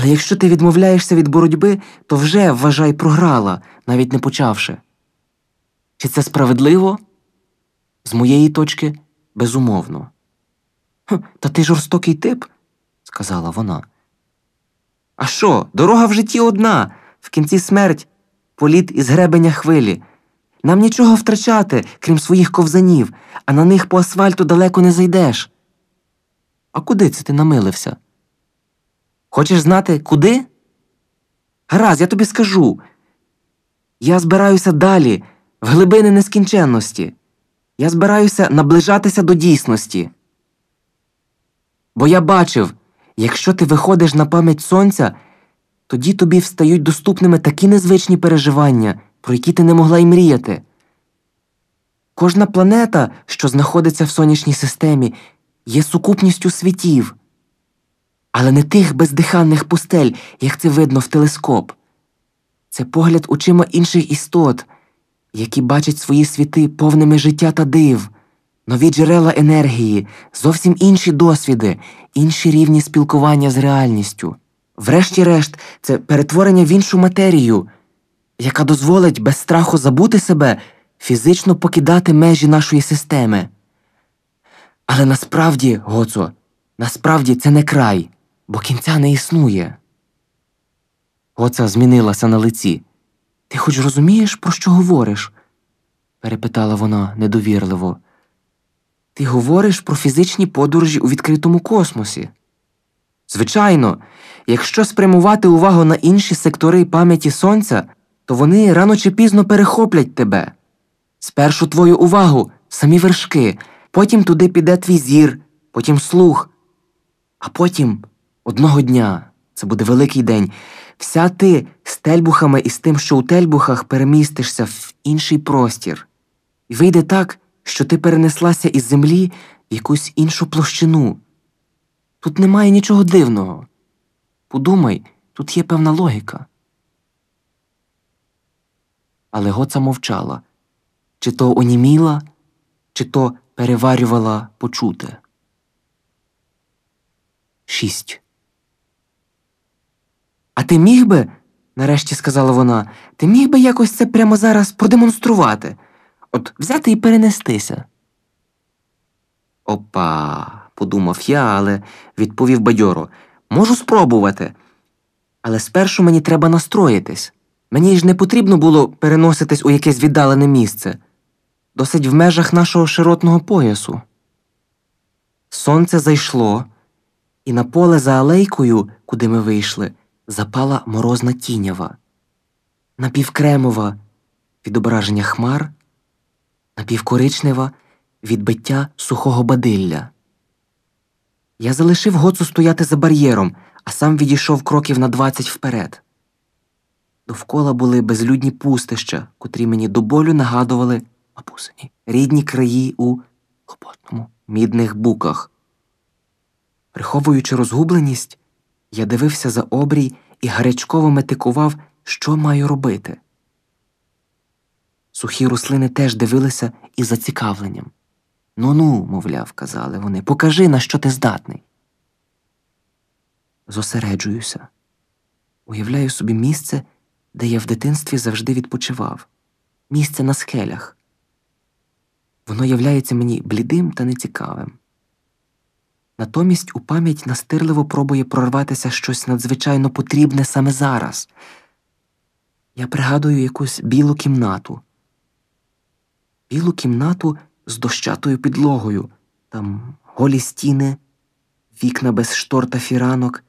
Speaker 1: Але якщо ти відмовляєшся від боротьби, то вже, вважай, програла, навіть не почавши. Чи це справедливо? З моєї точки, безумовно. Та ти жорстокий тип, сказала вона. А що, дорога в житті одна, в кінці смерть, політ із гребеня хвилі. Нам нічого втрачати, крім своїх ковзанів, а на них по асфальту далеко не зайдеш. А куди це ти намилився? Хочеш знати, куди? Гаразд, я тобі скажу. Я збираюся далі, в глибини нескінченності. Я збираюся наближатися до дійсності. Бо я бачив, якщо ти виходиш на пам'ять сонця, тоді тобі встають доступними такі незвичні переживання, про які ти не могла й мріяти. Кожна планета, що знаходиться в сонячній системі, є сукупністю світів, але не тих бездиханних пустель, як це видно в телескоп. Це погляд очима інших істот, які бачать свої світи повними життя та див, нові джерела енергії, зовсім інші досвіди, інші рівні спілкування з реальністю. Врешті-решт, це перетворення в іншу матерію, яка дозволить без страху забути себе, фізично покидати межі нашої системи. Але насправді, Гоцо, насправді це не край, бо кінця не існує. Гоца змінилася на лиці. Ти хоч розумієш, про що говориш? перепитала вона недовірливо. Ти говориш про фізичні подорожі у відкритому космосі. Звичайно, якщо спрямувати увагу на інші сектори пам'яті сонця, то вони рано чи пізно перехоплять тебе. Спершу твою увагу, самі вершки, потім туди піде твій зір, потім слух, а потім одного дня це буде великий день. Вся ти з тельбухами і з тим, що у тельбухах перемістишся в інший простір. І вийде так, що ти перенеслася із землі в якусь іншу площину. Тут немає нічого дивного. Подумай, тут є певна логіка. Але Гоца мовчала чи то оніміла, чи то переварювала почуте. Шість. А ти міг би, нарешті сказала вона, ти міг би якось це прямо зараз продемонструвати, от взяти і перенестися. Опа, подумав я, але відповів бадьоро. Можу спробувати. Але спершу мені треба настроїтись. Мені ж не потрібно було переноситись у якесь віддалене місце, досить в межах нашого широтного поясу. Сонце зайшло, і на поле за алейкою, куди ми вийшли, запала морозна тінява, напівкремова відображення хмар, напівкоричнева відбиття сухого бадилля. Я залишив гоцу стояти за бар'єром, а сам відійшов кроків на двадцять вперед. Довкола були безлюдні пустища, котрі мені до болю нагадували бабусині рідні краї у хлопотному мідних буках. Приховуючи розгубленість, я дивився за обрій і гарячково метикував, що маю робити. Сухі рослини теж дивилися із зацікавленням. Ну ну, мовляв, казали вони, покажи, на що ти здатний. Зосереджуюся, уявляю собі місце, де я в дитинстві завжди відпочивав, місце на скелях. Воно являється мені блідим та нецікавим. Натомість у пам'ять настирливо пробує прорватися щось надзвичайно потрібне саме зараз. Я пригадую якусь білу кімнату, білу кімнату з дощатою підлогою, там голі стіни, вікна без штор та фіранок,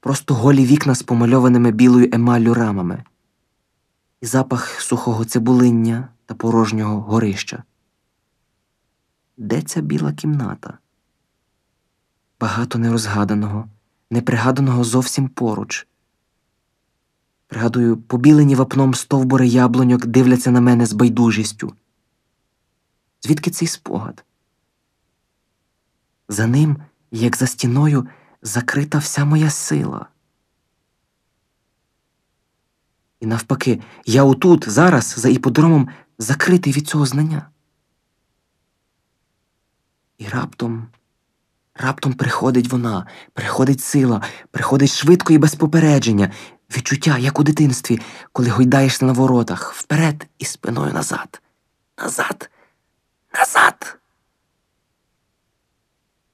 Speaker 1: просто голі вікна з помальованими білою емаллю рамами, і запах сухого цибулиння та порожнього горища. Де ця біла кімната? Багато нерозгаданого, непригаданого зовсім поруч. Пригадую, побілені вапном стовбури яблуньок дивляться на мене з байдужістю. Звідки цей спогад? За ним, як за стіною, закрита вся моя сила. І навпаки, я отут, зараз, за іподромом, закритий від цього знання. І раптом, раптом приходить вона, приходить сила, приходить швидко і без попередження, відчуття, як у дитинстві, коли гойдаєшся на воротах, вперед і спиною назад, назад, назад.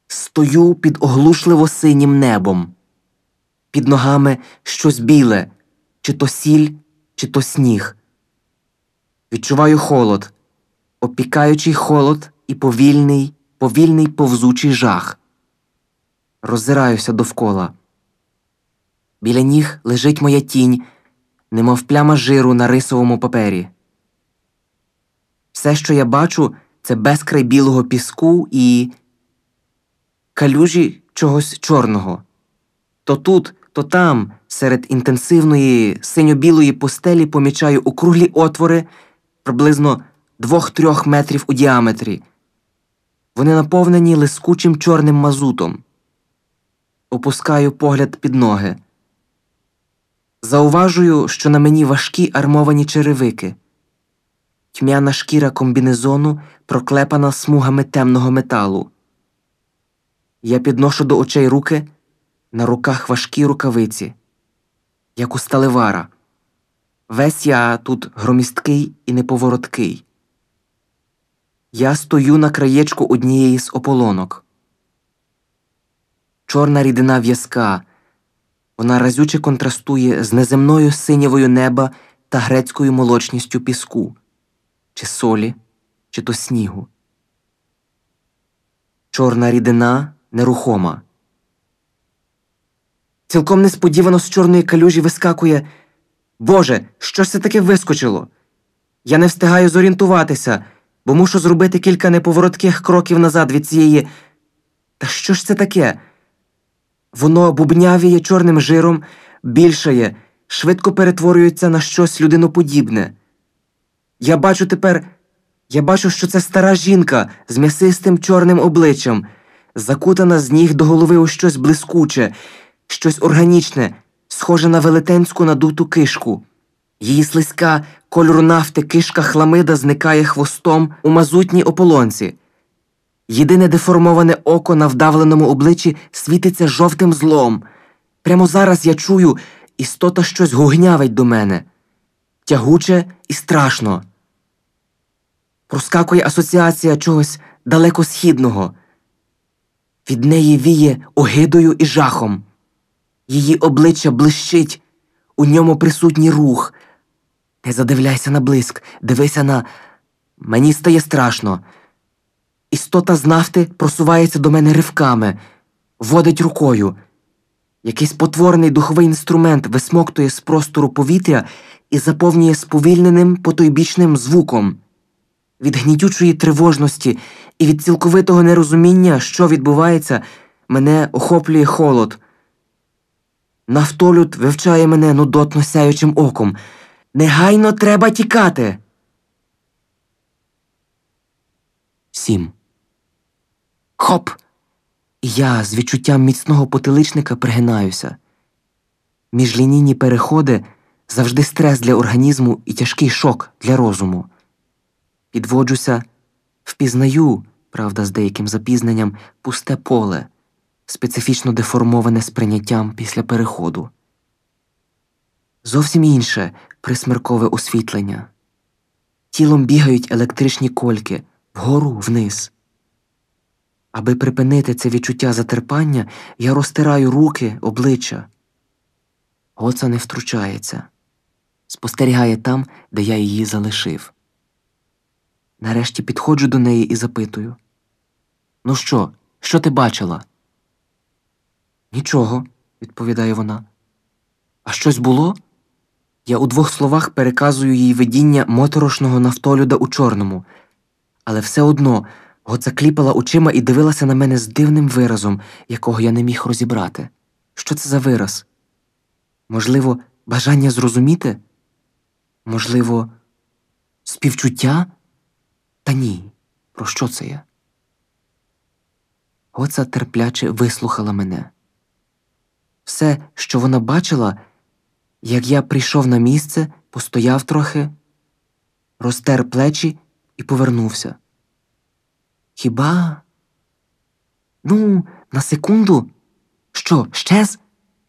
Speaker 1: Стою під оглушливо синім небом, під ногами щось біле, чи то сіль, чи то сніг. Відчуваю холод, опікаючий холод і повільний повільний повзучий жах. Роззираюся довкола. Біля ніг лежить моя тінь, немов пляма жиру на рисовому папері. Все, що я бачу, це безкрай білого піску і калюжі чогось чорного. То тут, то там, серед інтенсивної синьо-білої постелі помічаю округлі отвори приблизно двох-трьох метрів у діаметрі. Вони наповнені лискучим чорним мазутом. Опускаю погляд під ноги. Зауважую, що на мені важкі армовані черевики. тьмяна шкіра комбінезону, проклепана смугами темного металу. Я підношу до очей руки, на руках важкі рукавиці, як у сталевара. Весь я тут громісткий і неповороткий. Я стою на краєчку однієї з ополонок. Чорна рідина в'язка. Вона разюче контрастує з неземною синєвою неба та грецькою молочністю піску, чи солі, чи то снігу. Чорна рідина нерухома. Цілком несподівано з чорної калюжі вискакує. Боже, що ж це таке вискочило? Я не встигаю зорієнтуватися, бо мушу зробити кілька неповоротких кроків назад від цієї. Та що ж це таке? Воно бубнявіє чорним жиром, більшає, швидко перетворюється на щось людиноподібне. Я бачу тепер, я бачу, що це стара жінка з м'ясистим чорним обличчям, закутана з ніг до голови у щось блискуче, щось органічне, схоже на велетенську надуту кишку. Її слизька кольору нафти кишка хламида зникає хвостом у мазутній ополонці. Єдине деформоване око на вдавленому обличчі світиться жовтим злом. Прямо зараз я чую, істота щось гугнявить до мене, тягуче і страшно. Проскакує асоціація чогось далекосхідного. Від неї віє огидою і жахом. Її обличчя блищить, у ньому присутній рух. Не задивляйся на блиск, дивися на. Мені стає страшно. Істота з нафти просувається до мене ривками, водить рукою. Якийсь потворний духовий інструмент висмоктує з простору повітря і заповнює сповільненим потойбічним звуком. Від гнітючої тривожності і від цілковитого нерозуміння, що відбувається, мене охоплює холод. Нафтолют вивчає мене нудотно сяючим оком. Негайно треба тікати. Сім. Хоп! Я з відчуттям міцного потиличника пригинаюся. Міжлінійні переходи завжди стрес для організму і тяжкий шок для розуму. Підводжуся, впізнаю, правда, з деяким запізненням, пусте поле, специфічно деформоване сприйняттям після переходу. Зовсім інше присмеркове освітлення. Тілом бігають електричні кольки вгору вниз. Аби припинити це відчуття затерпання, я розтираю руки, обличчя. Гоца не втручається, спостерігає там, де я її залишив. Нарешті підходжу до неї і запитую: Ну що, що ти бачила? Нічого, відповідає вона. А щось було? Я у двох словах переказую їй видіння моторошного нафтолюда у чорному, але все одно Гоца кліпала очима і дивилася на мене з дивним виразом, якого я не міг розібрати. Що це за вираз? Можливо, бажання зрозуміти? Можливо, співчуття? Та ні. Про що це я? Гоца терпляче вислухала мене. Все, що вона бачила, як я прийшов на місце, постояв трохи, розтер плечі і повернувся. Хіба? Ну, на секунду? Що, щез?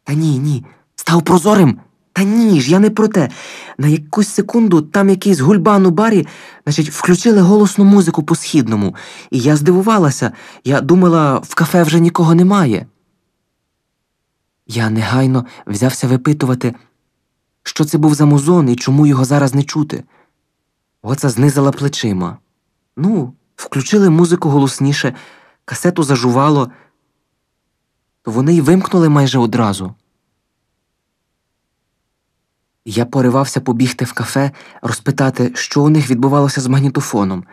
Speaker 1: Та ні, ні. Став прозорим. Та ні ж, я не про те. На якусь секунду там якийсь гульбан у барі, значить, включили голосну музику по східному, і я здивувалася, я думала, в кафе вже нікого немає. Я негайно взявся випитувати, що це був за музон і чому його зараз не чути. Оца знизила плечима. Ну, включили музику голосніше, касету зажувало, то вони й вимкнули майже одразу. Я поривався побігти в кафе, розпитати, що у них відбувалося з магнітофоном,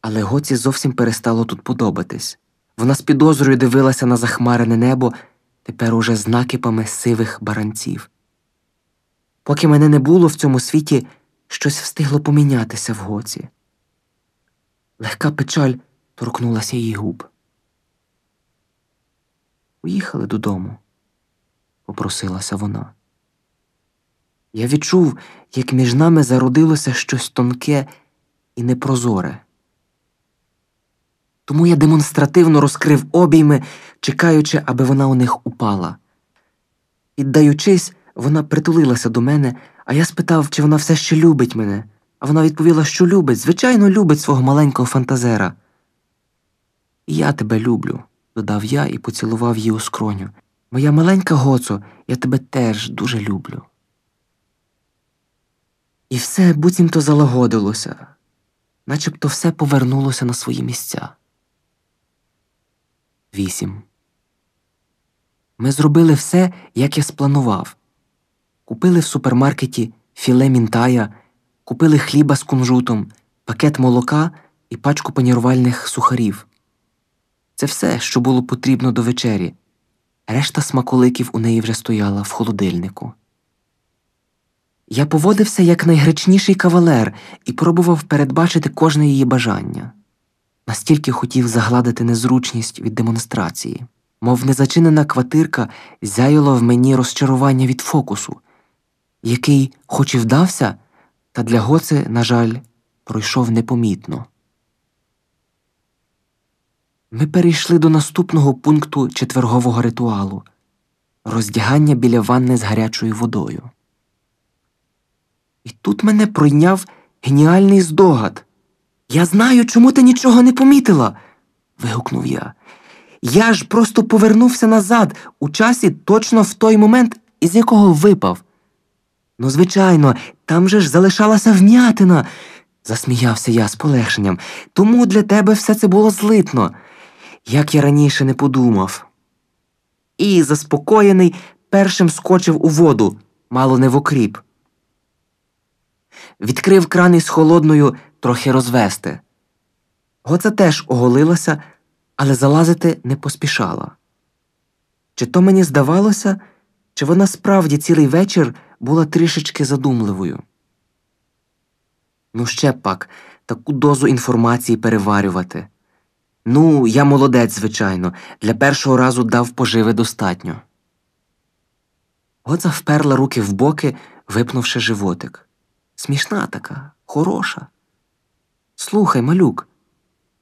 Speaker 1: але Гоці зовсім перестало тут подобатись. Вона з підозрою дивилася на захмарене небо, тепер уже з накипами сивих баранців. Поки мене не було в цьому світі, щось встигло помінятися в Гоці. Легка печаль торкнулася її губ. Поїхали додому, попросилася вона. Я відчув, як між нами зародилося щось тонке і непрозоре. Тому я демонстративно розкрив обійми, чекаючи, аби вона у них упала. Піддаючись, вона притулилася до мене, а я спитав, чи вона все ще любить мене, вона відповіла, що любить, звичайно, любить свого маленького фантазера. я тебе люблю, додав я і поцілував її у скроню. Моя маленька Гоцо, я тебе теж дуже люблю. І все буцімто залагодилося, начебто все повернулося на свої місця. Вісім. Ми зробили все, як я спланував. Купили в супермаркеті філе мінтая, купили хліба з кунжутом, пакет молока і пачку панірувальних сухарів. Це все, що було потрібно до вечері. Решта смаколиків у неї вже стояла в холодильнику. Я поводився як найгречніший кавалер і пробував передбачити кожне її бажання. Настільки хотів загладити незручність від демонстрації, мов незачинена квартирка зяяло в мені розчарування від фокусу, який, хоч і вдався, та для Гоци, на жаль, пройшов непомітно. Ми перейшли до наступного пункту четвергового ритуалу роздягання біля ванни з гарячою водою. І тут мене пройняв геніальний здогад. Я знаю, чому ти нічого не помітила. вигукнув я. Я ж просто повернувся назад у часі точно в той момент, із якого випав. Ну, звичайно, там же ж залишалася вм'ятина, засміявся я з полегшенням. Тому для тебе все це було злитно, як я раніше не подумав. І, заспокоєний, першим скочив у воду, мало не в окріп. Відкрив кран із холодною трохи розвести. Гоца теж оголилася, але залазити не поспішала. Чи то мені здавалося, чи вона справді цілий вечір була трішечки задумливою. Ну, ще пак, таку дозу інформації переварювати. Ну, я молодець, звичайно, для першого разу дав поживи достатньо. Гоца вперла руки в боки, випнувши животик. Смішна така, хороша. Слухай, малюк.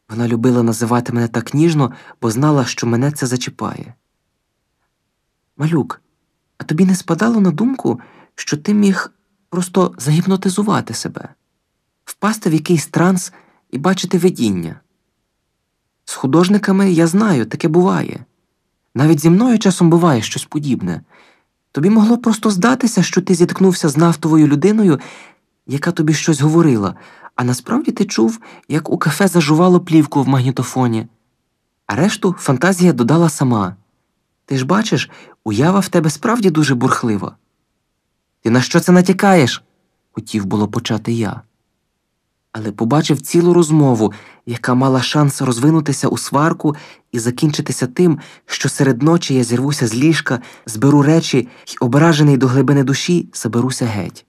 Speaker 1: Вона любила називати мене так ніжно, бо знала, що мене це зачіпає. Малюк, а тобі не спадало на думку, що ти міг просто загіпнотизувати себе, впасти в якийсь транс і бачити видіння? З художниками я знаю, таке буває. Навіть зі мною часом буває щось подібне. Тобі могло просто здатися, що ти зіткнувся з нафтовою людиною, яка тобі щось говорила, а насправді ти чув, як у кафе зажувало плівку в магнітофоні, а решту фантазія додала сама. Ти ж бачиш, уява в тебе справді дуже бурхлива. Ти на що це натякаєш? хотів було почати я. Але побачив цілу розмову, яка мала шанс розвинутися у сварку і закінчитися тим, що серед ночі я зірвуся з ліжка, зберу речі й, ображений до глибини душі, заберуся геть.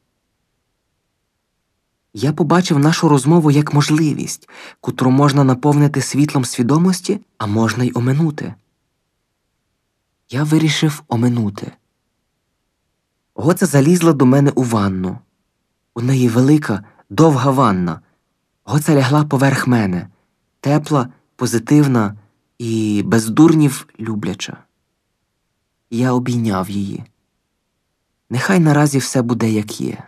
Speaker 1: Я побачив нашу розмову як можливість, котру можна наповнити світлом свідомості, а можна й оминути. Я вирішив оминути. Гоця залізла до мене у ванну. У неї велика, довга ванна. Гоця лягла поверх мене, тепла, позитивна і без дурнів любляча. Я обійняв її. Нехай наразі все буде, як є.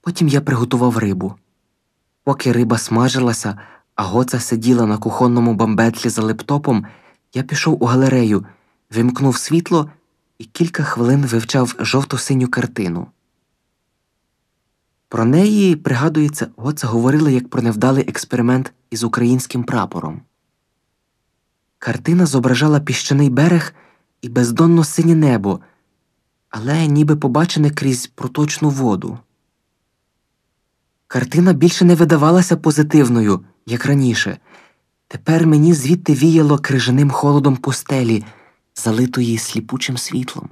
Speaker 1: Потім я приготував рибу. Поки риба смажилася, а гоца сиділа на кухонному бамбетлі за лептопом, я пішов у галерею, вимкнув світло і кілька хвилин вивчав жовто-синю картину. Про неї, пригадується, Гоца говорила як про невдалий експеримент із українським прапором. Картина зображала піщаний берег і бездонно синє небо, але ніби побачене крізь проточну воду. Картина більше не видавалася позитивною, як раніше. Тепер мені звідти віяло крижаним холодом пустелі, залитої сліпучим світлом.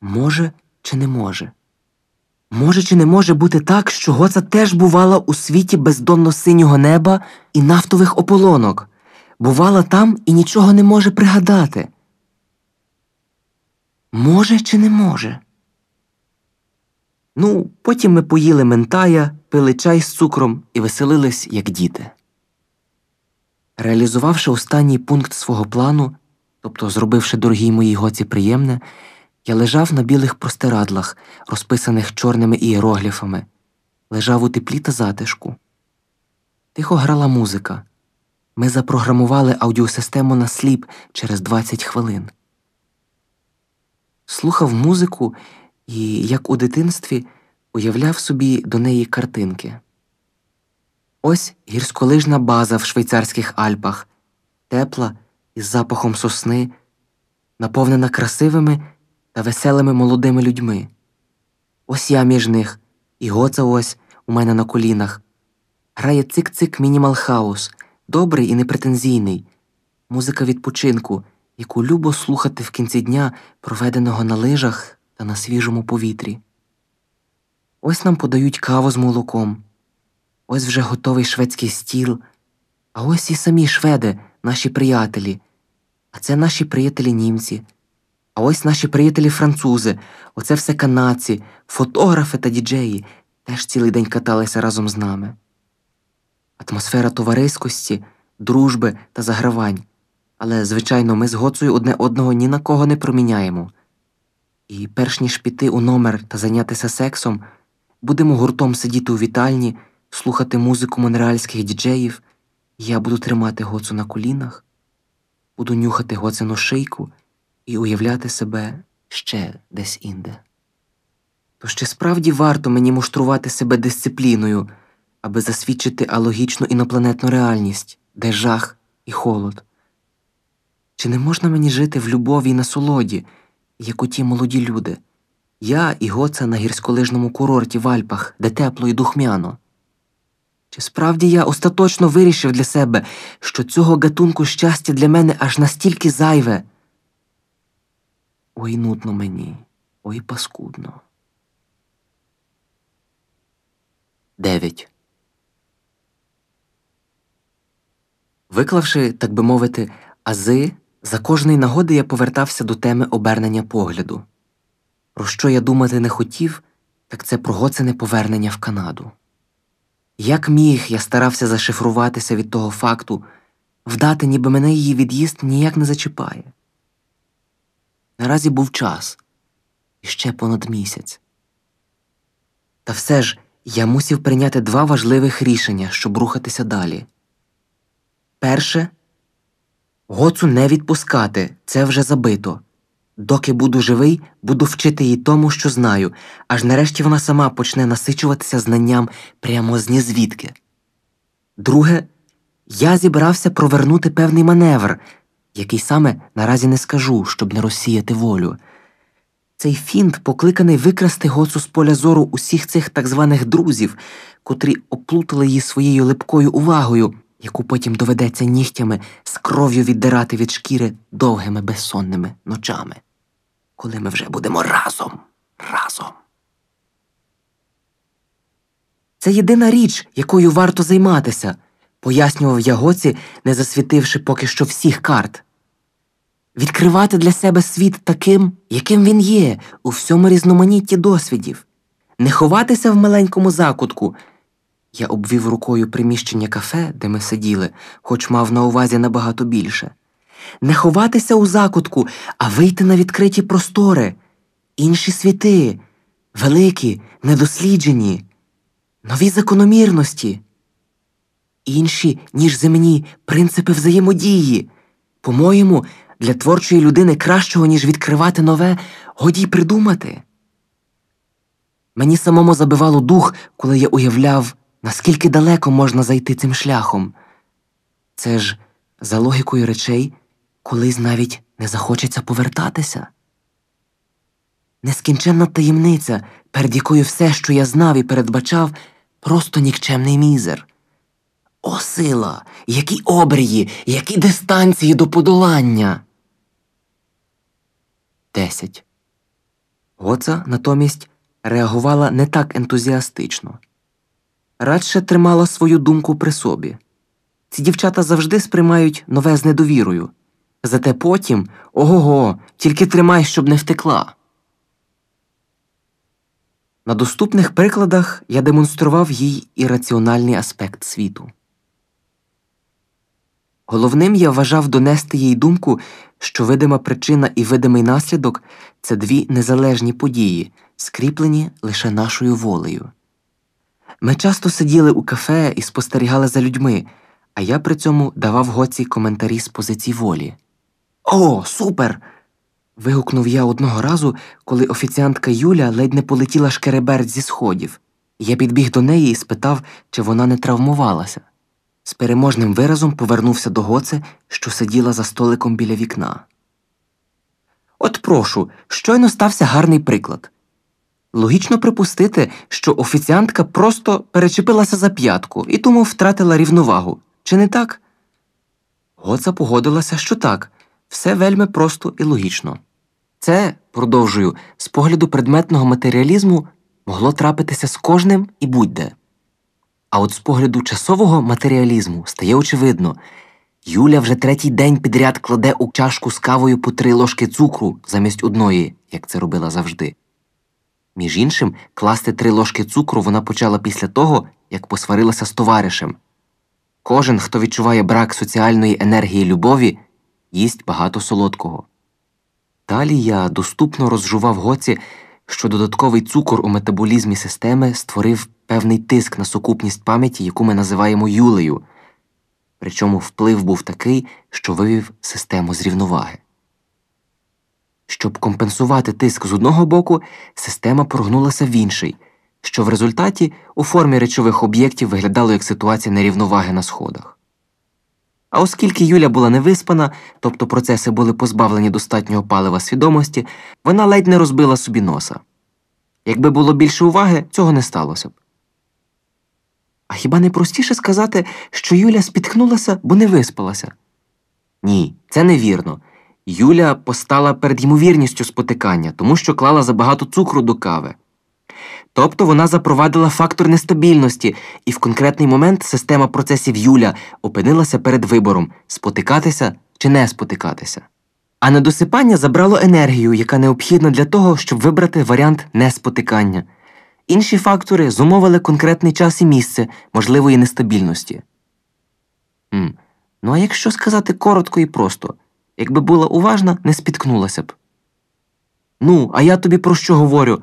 Speaker 1: Може, чи не може? Може, чи не може бути так, що Гоца теж бувала у світі бездонно синього неба і нафтових ополонок, бувала там і нічого не може пригадати? Може, чи не може? Ну, потім ми поїли ментая, пили чай з цукром і веселились, як діти. Реалізувавши останній пункт свого плану, тобто зробивши дорогій моїй гоці приємне, я лежав на білих простирадлах, розписаних чорними ієрогліфами, лежав у теплі та затишку. Тихо грала музика. Ми запрограмували аудіосистему на сліп через 20 хвилин. Слухав музику і, як у дитинстві, уявляв собі до неї картинки. Ось гірськолижна база в швейцарських Альпах, тепла із запахом сосни, наповнена красивими та веселими молодими людьми. Ось я між них, і гоца ось у мене на колінах. Грає цик-цик minimal house, добрий і непретензійний, музика відпочинку, яку любо слухати в кінці дня, проведеного на лижах та на свіжому повітрі. Ось нам подають каву з молоком, ось вже готовий шведський стіл, а ось і самі шведи, наші приятелі, а це наші приятелі німці. А ось наші приятелі французи, оце все канадці, фотографи та діджеї теж цілий день каталися разом з нами. Атмосфера товариськості, дружби та загравань. Але, звичайно, ми з Гоцею одне одного ні на кого не проміняємо. І перш ніж піти у номер та зайнятися сексом, будемо гуртом сидіти у вітальні, слухати музику монреальських діджеїв, я буду тримати Гоцу на колінах, буду нюхати Гоцину шийку і уявляти себе ще десь інде. То ще справді варто мені муштрувати себе дисципліною, аби засвідчити алогічну інопланетну реальність, де жах і холод. Чи не можна мені жити в любові і насолоді, як у ті молоді люди? Я і Гоца на гірськолижному курорті в Альпах, де тепло і духмяно. Чи справді я остаточно вирішив для себе, що цього гатунку щастя для мене аж настільки зайве? Ой нудно мені, ой паскудно. 9. Виклавши, так би мовити, ази, за кожної нагоди я повертався до теми обернення погляду. Про що я думати не хотів, так це про гоцене повернення в Канаду. Як міг, я старався зашифруватися від того факту, вдати, ніби мене її від'їзд ніяк не зачіпає. Наразі був час іще понад місяць. Та все ж я мусів прийняти два важливих рішення, щоб рухатися далі. Перше Гоцу не відпускати, це вже забито. Доки буду живий, буду вчити її тому, що знаю, аж нарешті вона сама почне насичуватися знанням прямо з нізвідки. Друге, я зібрався провернути певний маневр, який саме наразі не скажу, щоб не розсіяти волю. Цей фінт покликаний викрасти Гоцу з поля зору усіх цих так званих друзів, котрі оплутали її своєю липкою увагою, яку потім доведеться нігтями з кров'ю віддирати від шкіри довгими безсонними ночами, коли ми вже будемо разом, разом. Це єдина річ, якою варто займатися, пояснював я Гоці, не засвітивши поки що всіх карт відкривати для себе світ таким, яким він є, у всьому різноманітті досвідів, не ховатися в маленькому закутку. Я обвів рукою приміщення кафе, де ми сиділи, хоч мав на увазі набагато більше. Не ховатися у закутку, а вийти на відкриті простори, інші світи, великі, недосліджені, нові закономірності, інші, ніж земні, принципи взаємодії. По-моєму, для творчої людини кращого, ніж відкривати нове, годі й придумати. Мені самому забивало дух, коли я уявляв, наскільки далеко можна зайти цим шляхом. Це ж, за логікою речей, колись навіть не захочеться повертатися. Нескінченна таємниця, перед якою все, що я знав і передбачав, просто нікчемний мізер. О, сила, які обрії, які дистанції до подолання. 10. Гоца натомість реагувала не так ентузіастично, радше тримала свою думку при собі. Ці дівчата завжди сприймають нове з недовірою. Зате потім ого, го тільки тримай, щоб не втекла. На доступних прикладах я демонстрував їй ірраціональний аспект світу. Головним я вважав донести їй думку, що видима причина і видимий наслідок це дві незалежні події, скріплені лише нашою волею. Ми часто сиділи у кафе і спостерігали за людьми, а я при цьому давав гоці коментарі з позицій волі. О, супер! вигукнув я одного разу, коли офіціантка Юля ледь не полетіла шкереберть зі сходів. Я підбіг до неї і спитав, чи вона не травмувалася. З переможним виразом повернувся до Гоце, що сиділа за столиком біля вікна. От прошу, щойно стався гарний приклад. Логічно припустити, що офіціантка просто перечепилася за п'ятку і тому втратила рівновагу. Чи не так? Гоца погодилася, що так, все вельми просто і логічно. Це, продовжую, з погляду предметного матеріалізму могло трапитися з кожним і будь-де. А от з погляду часового матеріалізму стає очевидно, Юля вже третій день підряд кладе у чашку з кавою по три ложки цукру замість одної, як це робила завжди. Між іншим, класти три ложки цукру вона почала після того, як посварилася з товаришем. Кожен, хто відчуває брак соціальної енергії любові, їсть багато солодкого. Далі я доступно розжував гоці, що додатковий цукор у метаболізмі системи створив певний тиск на сукупність пам'яті, яку ми називаємо юлею, причому вплив був такий, що вивів систему з рівноваги. Щоб компенсувати тиск з одного боку, система прогнулася в інший, що в результаті у формі речових об'єктів виглядало як ситуація нерівноваги на сходах. А оскільки Юля була невиспана, тобто процеси були позбавлені достатнього палива свідомості, вона ледь не розбила собі носа. Якби було більше уваги, цього не сталося б. А хіба не простіше сказати, що Юля спіткнулася, бо не виспалася? Ні, це невірно. Юля постала перед ймовірністю спотикання, тому що клала забагато цукру до кави. Тобто вона запровадила фактор нестабільності, і в конкретний момент система процесів Юля опинилася перед вибором спотикатися чи не спотикатися. А недосипання забрало енергію, яка необхідна для того, щоб вибрати варіант неспотикання. Інші фактори зумовили конкретний час і місце можливої нестабільності. М. Ну а якщо сказати коротко і просто, якби була уважна, не спіткнулася б. Ну, а я тобі про що говорю?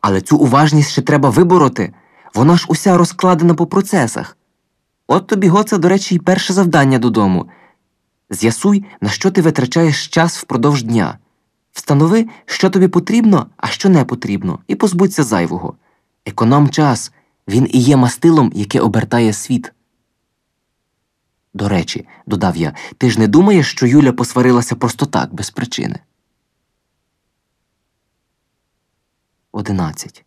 Speaker 1: Але цю уважність ще треба вибороти. Вона ж уся розкладена по процесах. От тобі Гоце, до речі, й перше завдання додому. З'ясуй, на що ти витрачаєш час впродовж дня. Встанови, що тобі потрібно, а що не потрібно, і позбудься зайвого. Економ час, він і є мастилом, яке обертає світ. До речі, додав я, ти ж не думаєш, що Юля посварилася просто так, без причини. Одинадцять.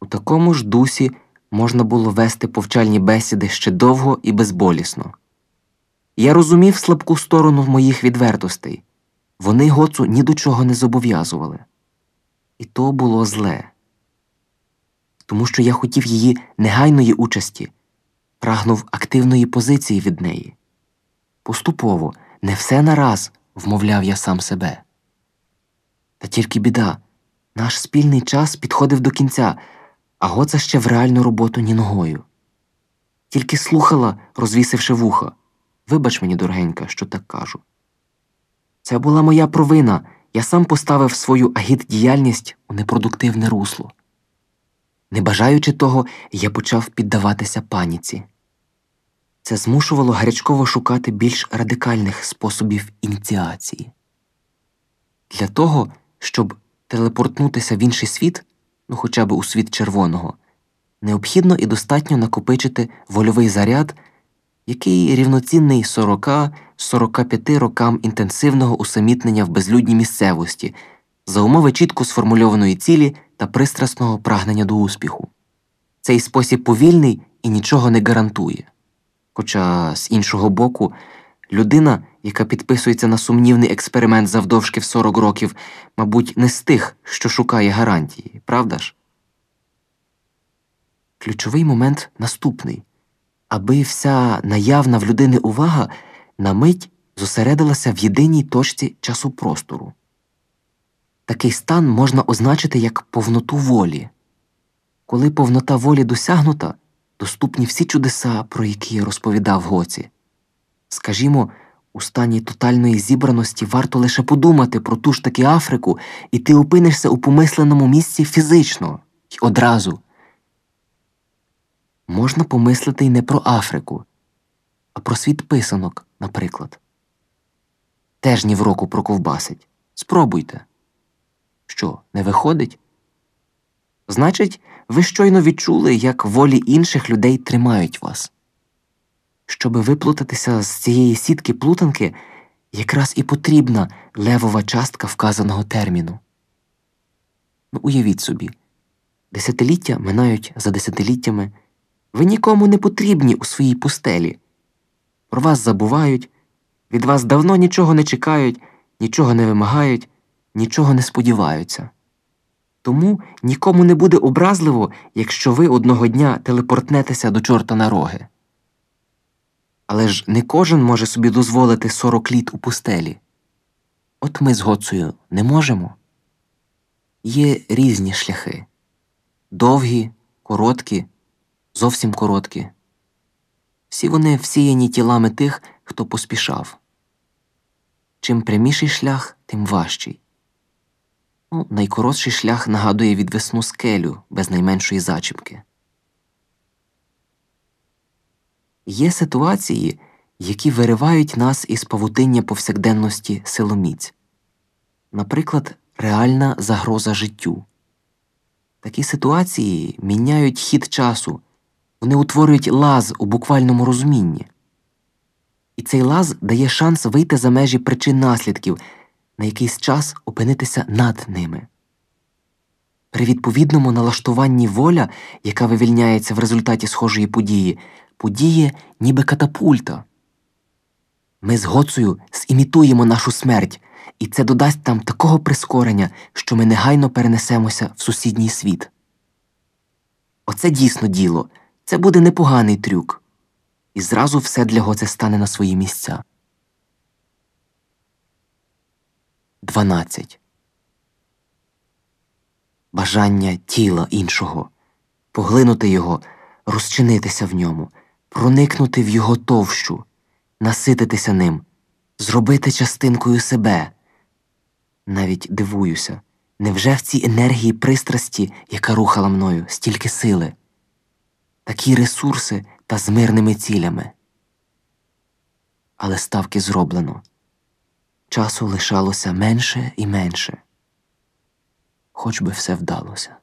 Speaker 1: У такому ж дусі можна було вести повчальні бесіди ще довго і безболісно. Я розумів слабку сторону моїх відвертостей вони гоцу ні до чого не зобов'язували. І то було зле, тому що я хотів її негайної участі, прагнув активної позиції від неї. Поступово, не все нараз, вмовляв я сам себе. Та тільки біда, наш спільний час підходив до кінця, а Гоца ще в реальну роботу ні ногою. Тільки слухала, розвісивши вуха. Вибач мені, дорогенька, що так кажу. Це була моя провина, я сам поставив свою агітдіяльність у непродуктивне русло. Не бажаючи того, я почав піддаватися паніці. Це змушувало гарячково шукати більш радикальних способів ініціації. Для того, щоб телепортнутися в інший світ, ну хоча б у світ червоного, необхідно і достатньо накопичити вольовий заряд, який рівноцінний 40-45 рокам інтенсивного усамітнення в безлюдній місцевості за умови чітко сформульованої цілі та пристрасного прагнення до успіху. Цей спосіб повільний і нічого не гарантує. Хоча, з іншого боку, людина, яка підписується на сумнівний експеримент завдовжки в 40 років, мабуть, не з тих, що шукає гарантії, правда ж? Ключовий момент наступний аби вся наявна в людини увага на мить зосередилася в єдиній точці часу простору. Такий стан можна означити як повноту волі. Коли повнота волі досягнута, доступні всі чудеса, про які я розповідав Гоці. Скажімо, у стані тотальної зібраності варто лише подумати про ту ж таки Африку, і ти опинишся у помисленому місці фізично й одразу. Можна помислити й не про Африку, а про світ писанок, наприклад. Теж ні в року проковбасить. Спробуйте. Що, не виходить? Значить, ви щойно відчули, як волі інших людей тримають вас. Щоби виплутатися з цієї сітки плутанки, якраз і потрібна левова частка вказаного терміну. Ну, уявіть собі, десятиліття минають за десятиліттями, ви нікому не потрібні у своїй пустелі. Про вас забувають, від вас давно нічого не чекають, нічого не вимагають, нічого не сподіваються. Тому нікому не буде образливо, якщо ви одного дня телепортнетеся до чорта на роги. Але ж не кожен може собі дозволити сорок літ у пустелі. От ми з Гоцею не можемо. Є різні шляхи довгі, короткі, зовсім короткі. Всі вони всіяні тілами тих, хто поспішав. Чим пряміший шлях, тим важчий. Ну, Найкоротший шлях нагадує відвесну скелю без найменшої зачіпки. Є ситуації, які виривають нас із павутиння повсякденності силоміць, наприклад, реальна загроза життю. Такі ситуації міняють хід часу, вони утворюють лаз у буквальному розумінні. І цей лаз дає шанс вийти за межі причин наслідків, на якийсь час опинитися над ними. При відповідному налаштуванні воля, яка вивільняється в результаті схожої події, подіє ніби катапульта. Ми з Гоцею зімітуємо нашу смерть, і це додасть нам такого прискорення, що ми негайно перенесемося в сусідній світ. Оце дійсно діло, це буде непоганий трюк, і зразу все для Гоце стане на свої місця. 12. Бажання тіла іншого, поглинути його, розчинитися в ньому, проникнути в його товщу, насититися ним, зробити частинкою себе. Навіть дивуюся, невже в цій енергії пристрасті, яка рухала мною, стільки сили, такі ресурси та з мирними цілями? Але ставки зроблено. Часу лишалося менше і менше, хоч би все вдалося.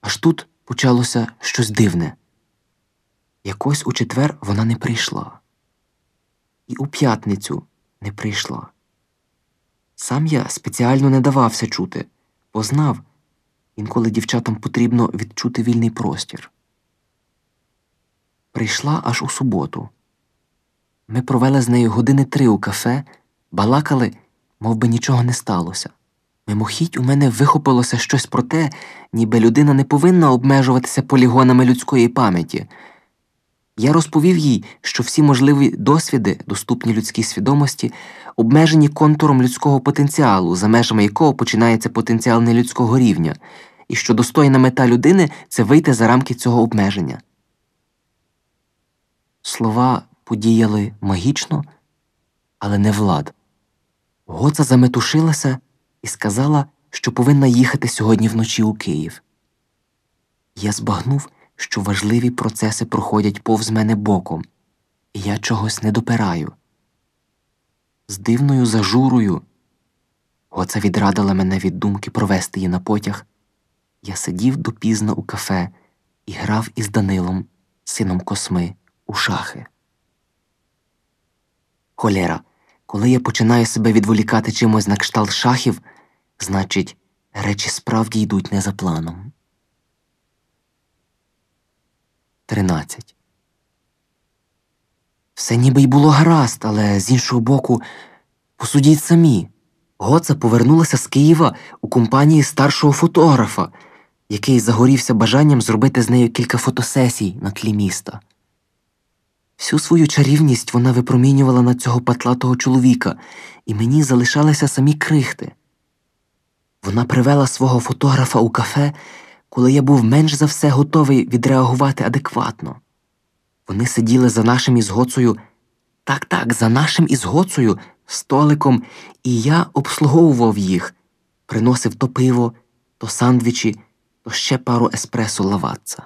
Speaker 1: Аж тут почалося щось дивне. Якось у четвер вона не прийшла, і у п'ятницю не прийшла. Сам я спеціально не давався чути, бо знав, інколи дівчатам потрібно відчути вільний простір. Прийшла аж у суботу. Ми провели з нею години три у кафе, балакали, мов би нічого не сталося. Мимохідь у мене вихопилося щось про те, ніби людина не повинна обмежуватися полігонами людської пам'яті. Я розповів їй, що всі можливі досвіди, доступні людській свідомості, обмежені контуром людського потенціалу, за межами якого починається потенціал нелюдського рівня, і що достойна мета людини це вийти за рамки цього обмеження. Слова подіяли магічно, але не влад. Гоца заметушилася і сказала, що повинна їхати сьогодні вночі у Київ. Я збагнув, що важливі процеси проходять повз мене боком, і я чогось не допираю. З дивною зажурою Гоца відрадила мене від думки провести її на потяг. Я сидів допізно у кафе і грав із Данилом, сином косми, у шахи. Холєра, коли я починаю себе відволікати чимось на кшталт шахів, значить, речі справді йдуть не за планом. 13. Все ніби й було гаразд, але з іншого боку, посудіть самі. Гоца повернулася з Києва у компанії старшого фотографа, який загорівся бажанням зробити з нею кілька фотосесій на тлі міста. Всю свою чарівність вона випромінювала на цього патлатого чоловіка, і мені залишалися самі крихти. Вона привела свого фотографа у кафе, коли я був менш за все готовий відреагувати адекватно. Вони сиділи за нашим із Гоцею, так так, за нашим із Гоцею, столиком, і я обслуговував їх, приносив то пиво, то сандвічі, то ще пару еспресо лаватца.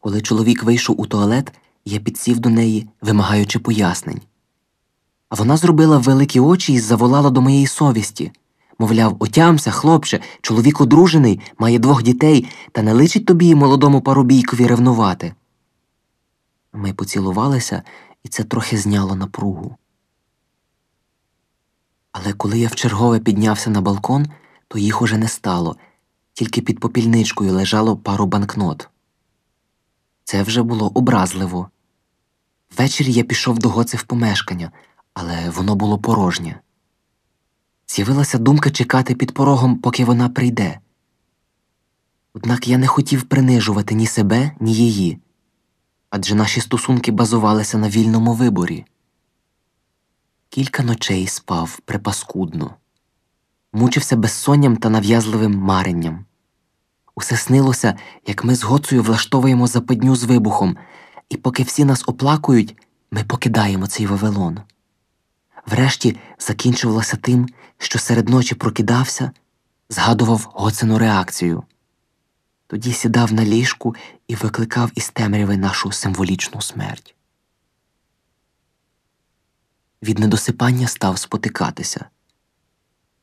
Speaker 1: Коли чоловік вийшов у туалет, я підсів до неї, вимагаючи пояснень. А вона зробила великі очі і заволала до моєї совісті. Мовляв, отямся, хлопче, чоловік одружений, має двох дітей, та не личить тобі молодому парубійкові ревнувати. Ми поцілувалися, і це трохи зняло напругу. Але коли я вчергове піднявся на балкон, то їх уже не стало, тільки під попільничкою лежало пару банкнот. Це вже було образливо. Ввечері я пішов до Гоци в помешкання, але воно було порожнє. З'явилася думка чекати під порогом, поки вона прийде. Однак я не хотів принижувати ні себе, ні її, адже наші стосунки базувалися на вільному виборі. Кілька ночей спав припаскудно, мучився безсонням та нав'язливим маренням. Усе снилося, як ми з Гоцею влаштовуємо западню з вибухом, і поки всі нас оплакують, ми покидаємо цей Вавилон. Врешті закінчувалося тим, що серед ночі прокидався, згадував Гоцину реакцію. Тоді сідав на ліжку і викликав із темряви нашу символічну смерть. Від недосипання став спотикатися.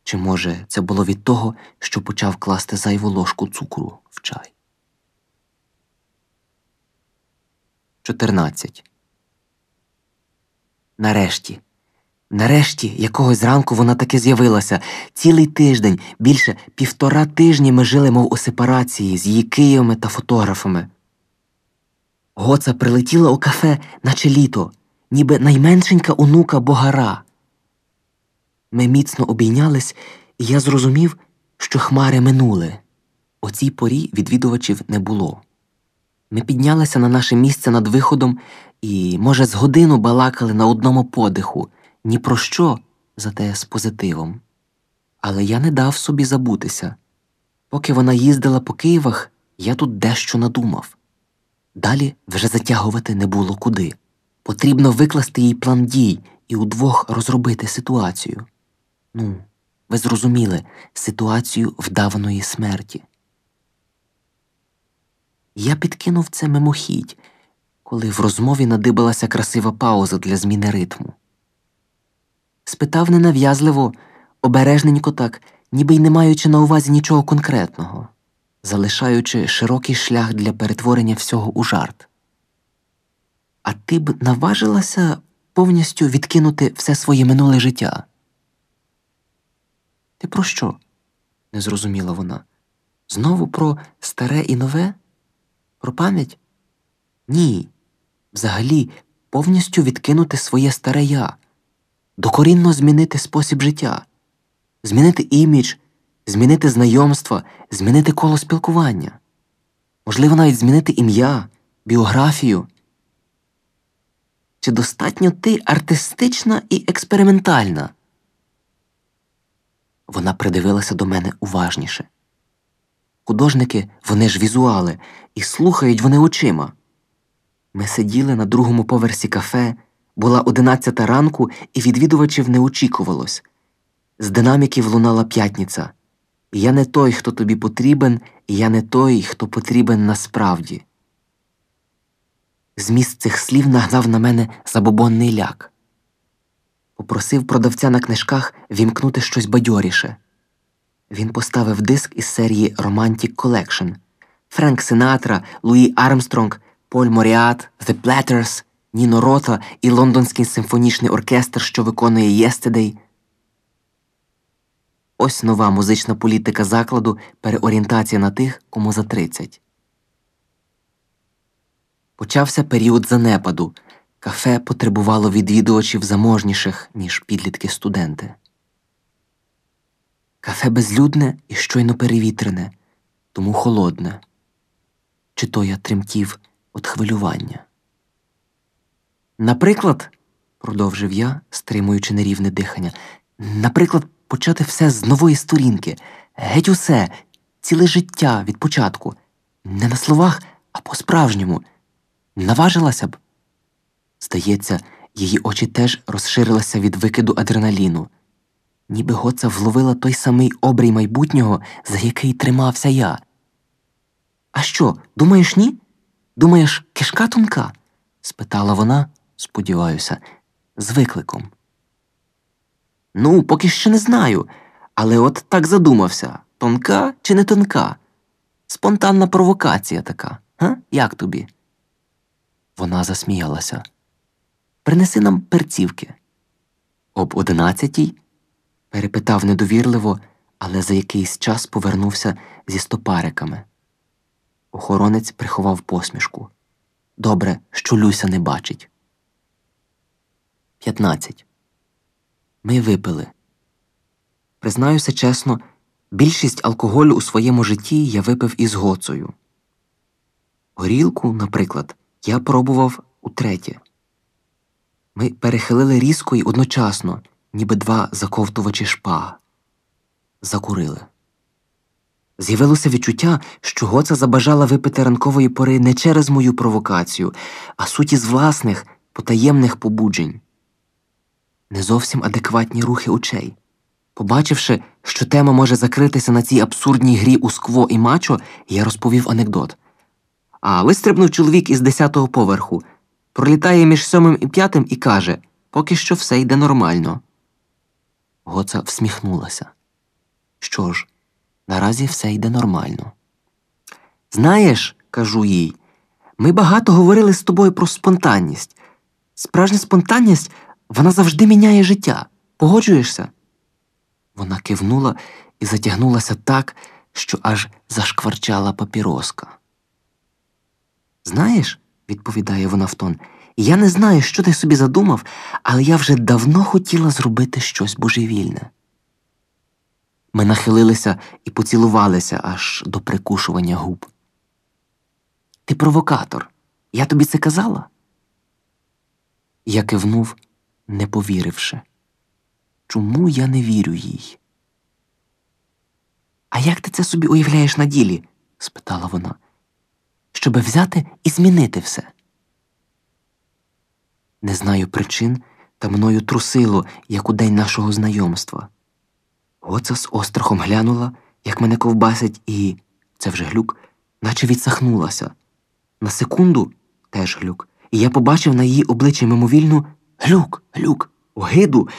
Speaker 1: Чи, може, це було від того, що почав класти зайву ложку цукру в чай? 14. Нарешті. Нарешті, якогось ранку вона таки з'явилася. Цілий тиждень, більше півтора тижні ми жили, мов у сепарації з її киями та фотографами. Гоца прилетіла у кафе, наче літо, ніби найменшенька онука богара. Ми міцно обійнялись, і я зрозумів, що хмари минули. О цій порі відвідувачів не було. Ми піднялися на наше місце над виходом і, може, з годину балакали на одному подиху ні про що, зате з позитивом. Але я не дав собі забутися. Поки вона їздила по Києвах, я тут дещо надумав. Далі вже затягувати не було куди. Потрібно викласти їй план дій і удвох розробити ситуацію. Ну, ви зрозуміли ситуацію вдаваної смерті. Я підкинув це мимохідь, коли в розмові надибалася красива пауза для зміни ритму. Спитав ненав'язливо, обережненько так, ніби й не маючи на увазі нічого конкретного, залишаючи широкий шлях для перетворення всього у жарт. А ти б наважилася повністю відкинути все своє минуле життя? Ти про що? не зрозуміла вона. Знову про старе і нове? Про пам'ять? Ні. Взагалі, повністю відкинути своє старе я, докорінно змінити спосіб життя, змінити імідж, змінити знайомства, змінити коло спілкування, можливо, навіть змінити ім'я, біографію. Чи достатньо ти артистична і експериментальна? Вона придивилася до мене уважніше. Художники вони ж візуали, і слухають вони очима. Ми сиділи на другому поверсі кафе, була одинадцята ранку, і відвідувачів не очікувалось. З динаміків лунала п'ятниця. Я не той, хто тобі потрібен, і я не той, хто потрібен насправді. Зміст цих слів нагнав на мене забобонний ляк. Попросив продавця на книжках вімкнути щось бадьоріше. Він поставив диск із серії Romantic Collection Френк Синатра, Луї Армстронг, Поль Моріат, The Platters, Ніно Рота і Лондонський симфонічний оркестр, що виконує Yesterday. Ось нова музична політика закладу переорієнтація на тих, кому за 30. Почався період занепаду. Кафе потребувало відвідувачів заможніших, ніж підлітки студенти. Кафе безлюдне і щойно перевітрене, тому холодне. Чи то я тремтів від хвилювання. Наприклад, продовжив я, стримуючи нерівне дихання, наприклад, почати все з нової сторінки, геть усе, ціле життя від початку, не на словах, а по-справжньому. Наважилася б. Здається, її очі теж розширилися від викиду адреналіну, ніби Гоца вловила той самий обрій майбутнього, за який тримався я. А що, думаєш, ні? Думаєш, кишка тонка? спитала вона, сподіваюся, з викликом. Ну, поки що не знаю, але от так задумався тонка чи не тонка? Спонтанна провокація така, га? Як тобі? Вона засміялася. Принеси нам перцівки. Об одинадцятій? Перепитав недовірливо, але за якийсь час повернувся зі стопариками. Охоронець приховав посмішку. Добре, що Люся не бачить. 15. Ми випили. Признаюся чесно, більшість алкоголю у своєму житті я випив із гоцею. Горілку, наприклад, я пробував утретє. Ми перехилили різко й одночасно, ніби два заковтувачі шпаг. Закурили. З'явилося відчуття, що Гоца забажала випити ранкової пори не через мою провокацію, а суті з власних потаємних побуджень. Не зовсім адекватні рухи очей. Побачивши, що тема може закритися на цій абсурдній грі у скво і мачо, я розповів анекдот. А вистрибнув чоловік із десятого поверху, пролітає між сьомим і п'ятим і каже поки що все йде нормально. Гоца всміхнулася. Що ж, наразі все йде нормально. Знаєш, кажу їй, ми багато говорили з тобою про спонтанність. Справжня спонтанність вона завжди міняє життя. Погоджуєшся? Вона кивнула і затягнулася так, що аж зашкварчала папіроска. Знаєш, відповідає вона в тон, я не знаю, що ти собі задумав, але я вже давно хотіла зробити щось божевільне. Ми нахилилися і поцілувалися аж до прикушування губ. Ти провокатор. Я тобі це казала? Я кивнув, не повіривши. Чому я не вірю їй? А як ти це собі уявляєш на ділі? спитала вона. Щоби взяти і змінити все. Не знаю причин, та мною трусило, як у день нашого знайомства. Гоца з острахом глянула, як мене ковбасить, і це вже глюк, наче відсахнулася. На секунду теж глюк, і я побачив на її обличчі мимовільну глюк, глюк, огиду.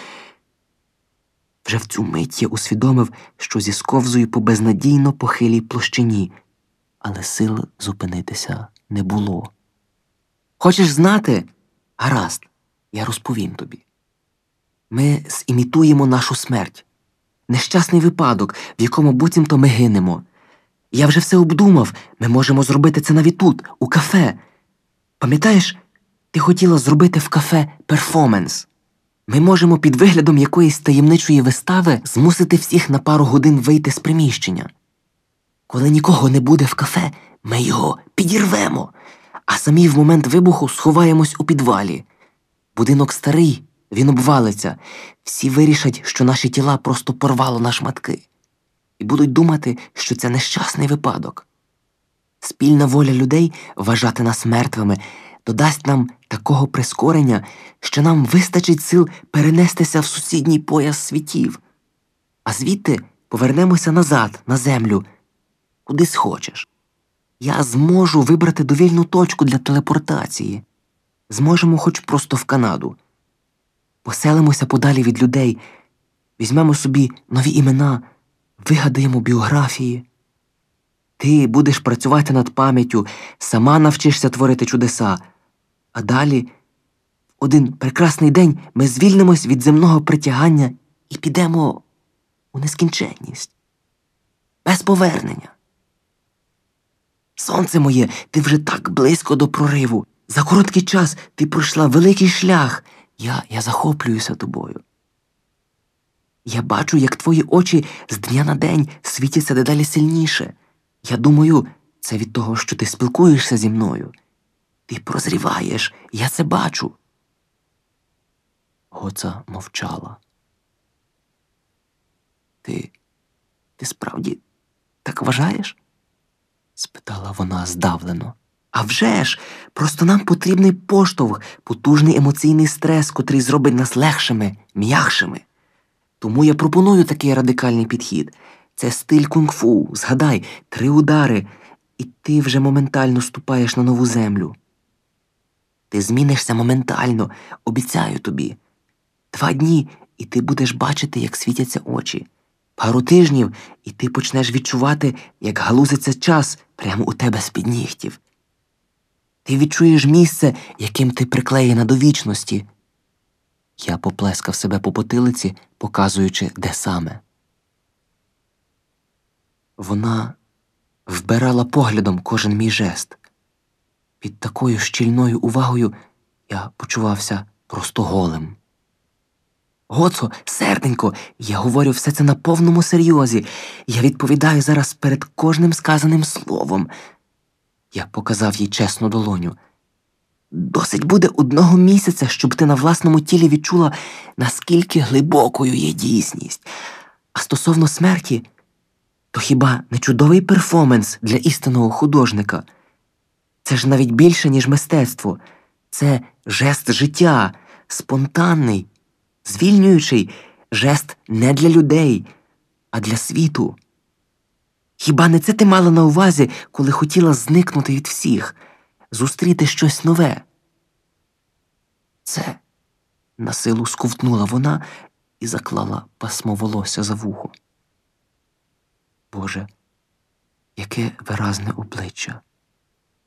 Speaker 1: Вже в цю мить я усвідомив, що зісковзую по безнадійно похилій площині, але сил зупинитися не було. Хочеш знати? Гаразд, я розповім тобі. Ми зімітуємо нашу смерть, нещасний випадок, в якому буцімто ми гинемо. Я вже все обдумав, ми можемо зробити це навіть тут, у кафе. Пам'ятаєш, ти хотіла зробити в кафе перформанс. Ми можемо під виглядом якоїсь таємничої вистави змусити всіх на пару годин вийти з приміщення. Коли нікого не буде в кафе, ми його підірвемо, а самі в момент вибуху сховаємось у підвалі. Будинок старий, він обвалиться, всі вирішать, що наші тіла просто порвало на шматки, і будуть думати, що це нещасний випадок. Спільна воля людей вважати нас мертвими додасть нам такого прискорення, що нам вистачить сил перенестися в сусідній пояс світів, а звідти повернемося назад, на землю, куди схочеш. Я зможу вибрати довільну точку для телепортації. Зможемо хоч просто в Канаду. Поселимося подалі від людей, візьмемо собі нові імена, вигадаємо біографії. Ти будеш працювати над пам'яттю, сама навчишся творити чудеса, а далі, в один прекрасний день, ми звільнимось від земного притягання і підемо у нескінченність, без повернення. Сонце моє, ти вже так близько до прориву. За короткий час ти пройшла великий шлях. Я, Я захоплююся тобою. Я бачу, як твої очі з дня на день світяться дедалі сильніше. Я думаю, це від того, що ти спілкуєшся зі мною. Ти прозріваєш, я це бачу. Гоца мовчала. Ти Ти справді так вважаєш? Спитала вона здавлено. «А вже ж! Просто нам потрібний поштовх, потужний емоційний стрес, котрий зробить нас легшими, м'якшими. Тому я пропоную такий радикальний підхід. Це стиль кунг-фу. Згадай, три удари, і ти вже моментально ступаєш на нову землю. Ти змінишся моментально, обіцяю тобі. Два дні, і ти будеш бачити, як світяться очі. Пару тижнів, і ти почнеш відчувати, як галузиться час прямо у тебе з під нігтів. Ти відчуєш місце, яким ти приклеєна до вічності. Я поплескав себе по потилиці, показуючи, де саме. Вона вбирала поглядом кожен мій жест. Під такою щільною увагою я почувався просто голим. Гоцо, серденько, я говорю все це на повному серйозі. Я відповідаю зараз перед кожним сказаним словом. Я показав їй чесну долоню. Досить буде одного місяця, щоб ти на власному тілі відчула, наскільки глибокою є дійсність. А стосовно смерті, то хіба не чудовий перформанс для істинного художника? Це ж навіть більше, ніж мистецтво, це жест життя, спонтанний, звільнюючий жест не для людей, а для світу. Хіба не це ти мала на увазі, коли хотіла зникнути від всіх, зустріти щось нове? Це насилу сковтнула вона і заклала пасмо волосся за вухо. Боже, яке виразне обличчя,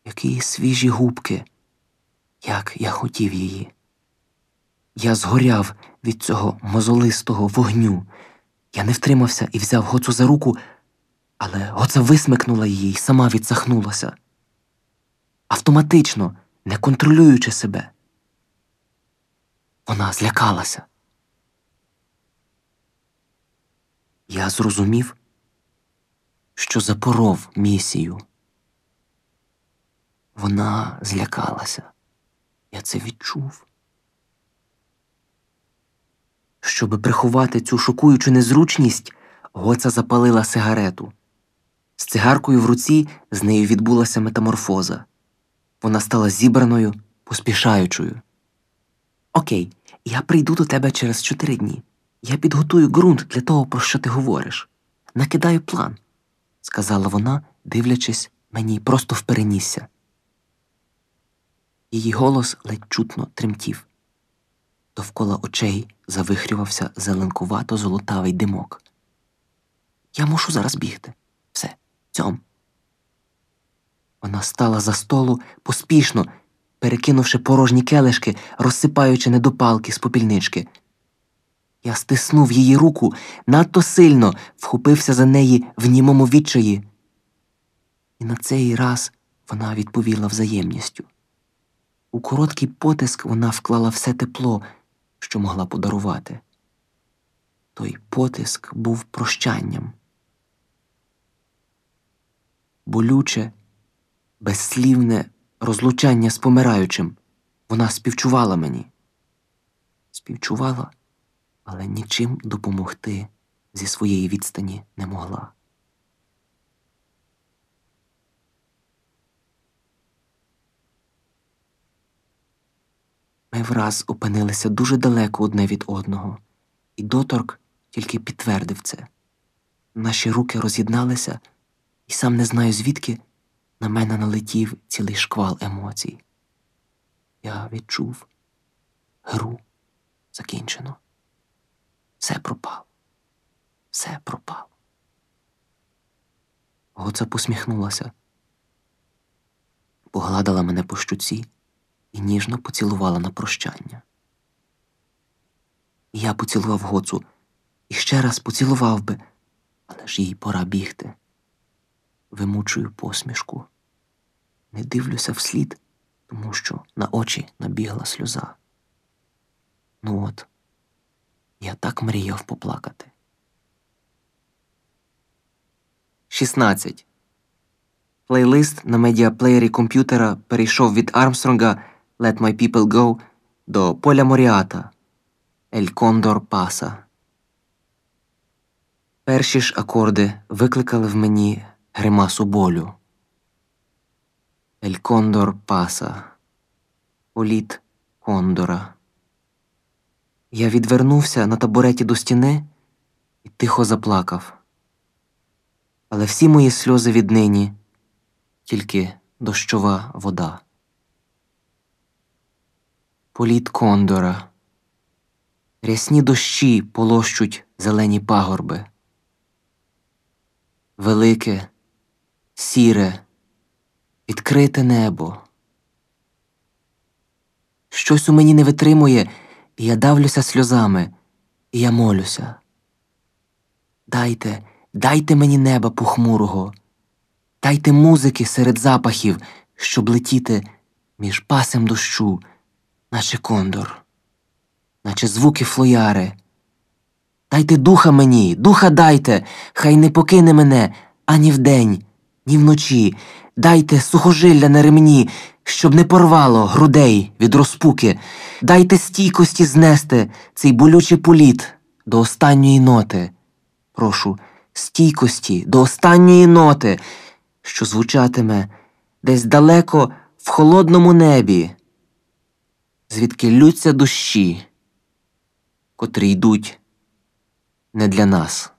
Speaker 1: які свіжі губки, як я хотів її. Я згоряв від цього мозолистого вогню. Я не втримався і взяв гоцу за руку, але гоца висмикнула її і сама відсахнулася. Автоматично, не контролюючи себе. Вона злякалася. Я зрозумів, що запоров місію. Вона злякалася. Я це відчув. Щоби приховати цю шокуючу незручність, Гоца запалила сигарету. З цигаркою в руці з нею відбулася метаморфоза. Вона стала зібраною, поспішаючою. Окей, я прийду до тебе через чотири дні. Я підготую ґрунт для того, про що ти говориш. Накидаю план, сказала вона, дивлячись мені просто в перенісся. Її голос ледь чутно тремтів. Довкола очей завихрювався зеленкувато золотавий димок. Я мушу зараз бігти. Все, цьом. Вона стала за столу поспішно, перекинувши порожні келишки, розсипаючи недопалки з попільнички. Я стиснув її руку надто сильно вхопився за неї в німому відчаї. І на цей раз вона відповіла взаємністю. У короткий потиск вона вклала все тепло, що могла подарувати. Той потиск був прощанням. Болюче, безслівне розлучання з помираючим. Вона співчувала мені. Співчувала, але нічим допомогти зі своєї відстані не могла. Ми враз опинилися дуже далеко одне від одного, і доторк тільки підтвердив це. Наші руки роз'єдналися, і сам не знаю, звідки на мене налетів цілий шквал емоцій. Я відчув гру закінчено. Все пропало, все пропало. Гоца посміхнулася, погладила мене по щуці і ніжно поцілувала на прощання. Я поцілував гоцу і ще раз поцілував би, але ж їй пора бігти. Вимучую посмішку, не дивлюся вслід, тому що на очі набігла сльоза. Ну от, я так мріяв поплакати. 16. Плейлист на медіаплеєрі комп'ютера перейшов від Армстронга Let My People Go до Поля Моріата El Cóndor Pasa. Перші ж акорди викликали в мені гримасу болю. El cóndor pasa, політ кондора. Я відвернувся на табуреті до стіни і тихо заплакав. Але всі мої сльози віднині тільки дощова вода. Політ кондора. Рясні дощі полощуть зелені пагорби. Велике, сіре, відкрите небо. Щось у мені не витримує, і я давлюся сльозами, і я молюся. Дайте, дайте мені неба похмурого, дайте музики серед запахів, щоб летіти між пасем дощу, наче кондор, наче звуки флояри. Дайте духа мені, духа дайте, хай не покине мене ані вдень, ні вночі. Дайте сухожилля на ремні, щоб не порвало грудей від розпуки. Дайте стійкості знести цей болючий політ до останньої ноти. Прошу, стійкості до останньої ноти, що звучатиме десь далеко в холодному небі, звідки лються душі, котрі йдуть не для нас.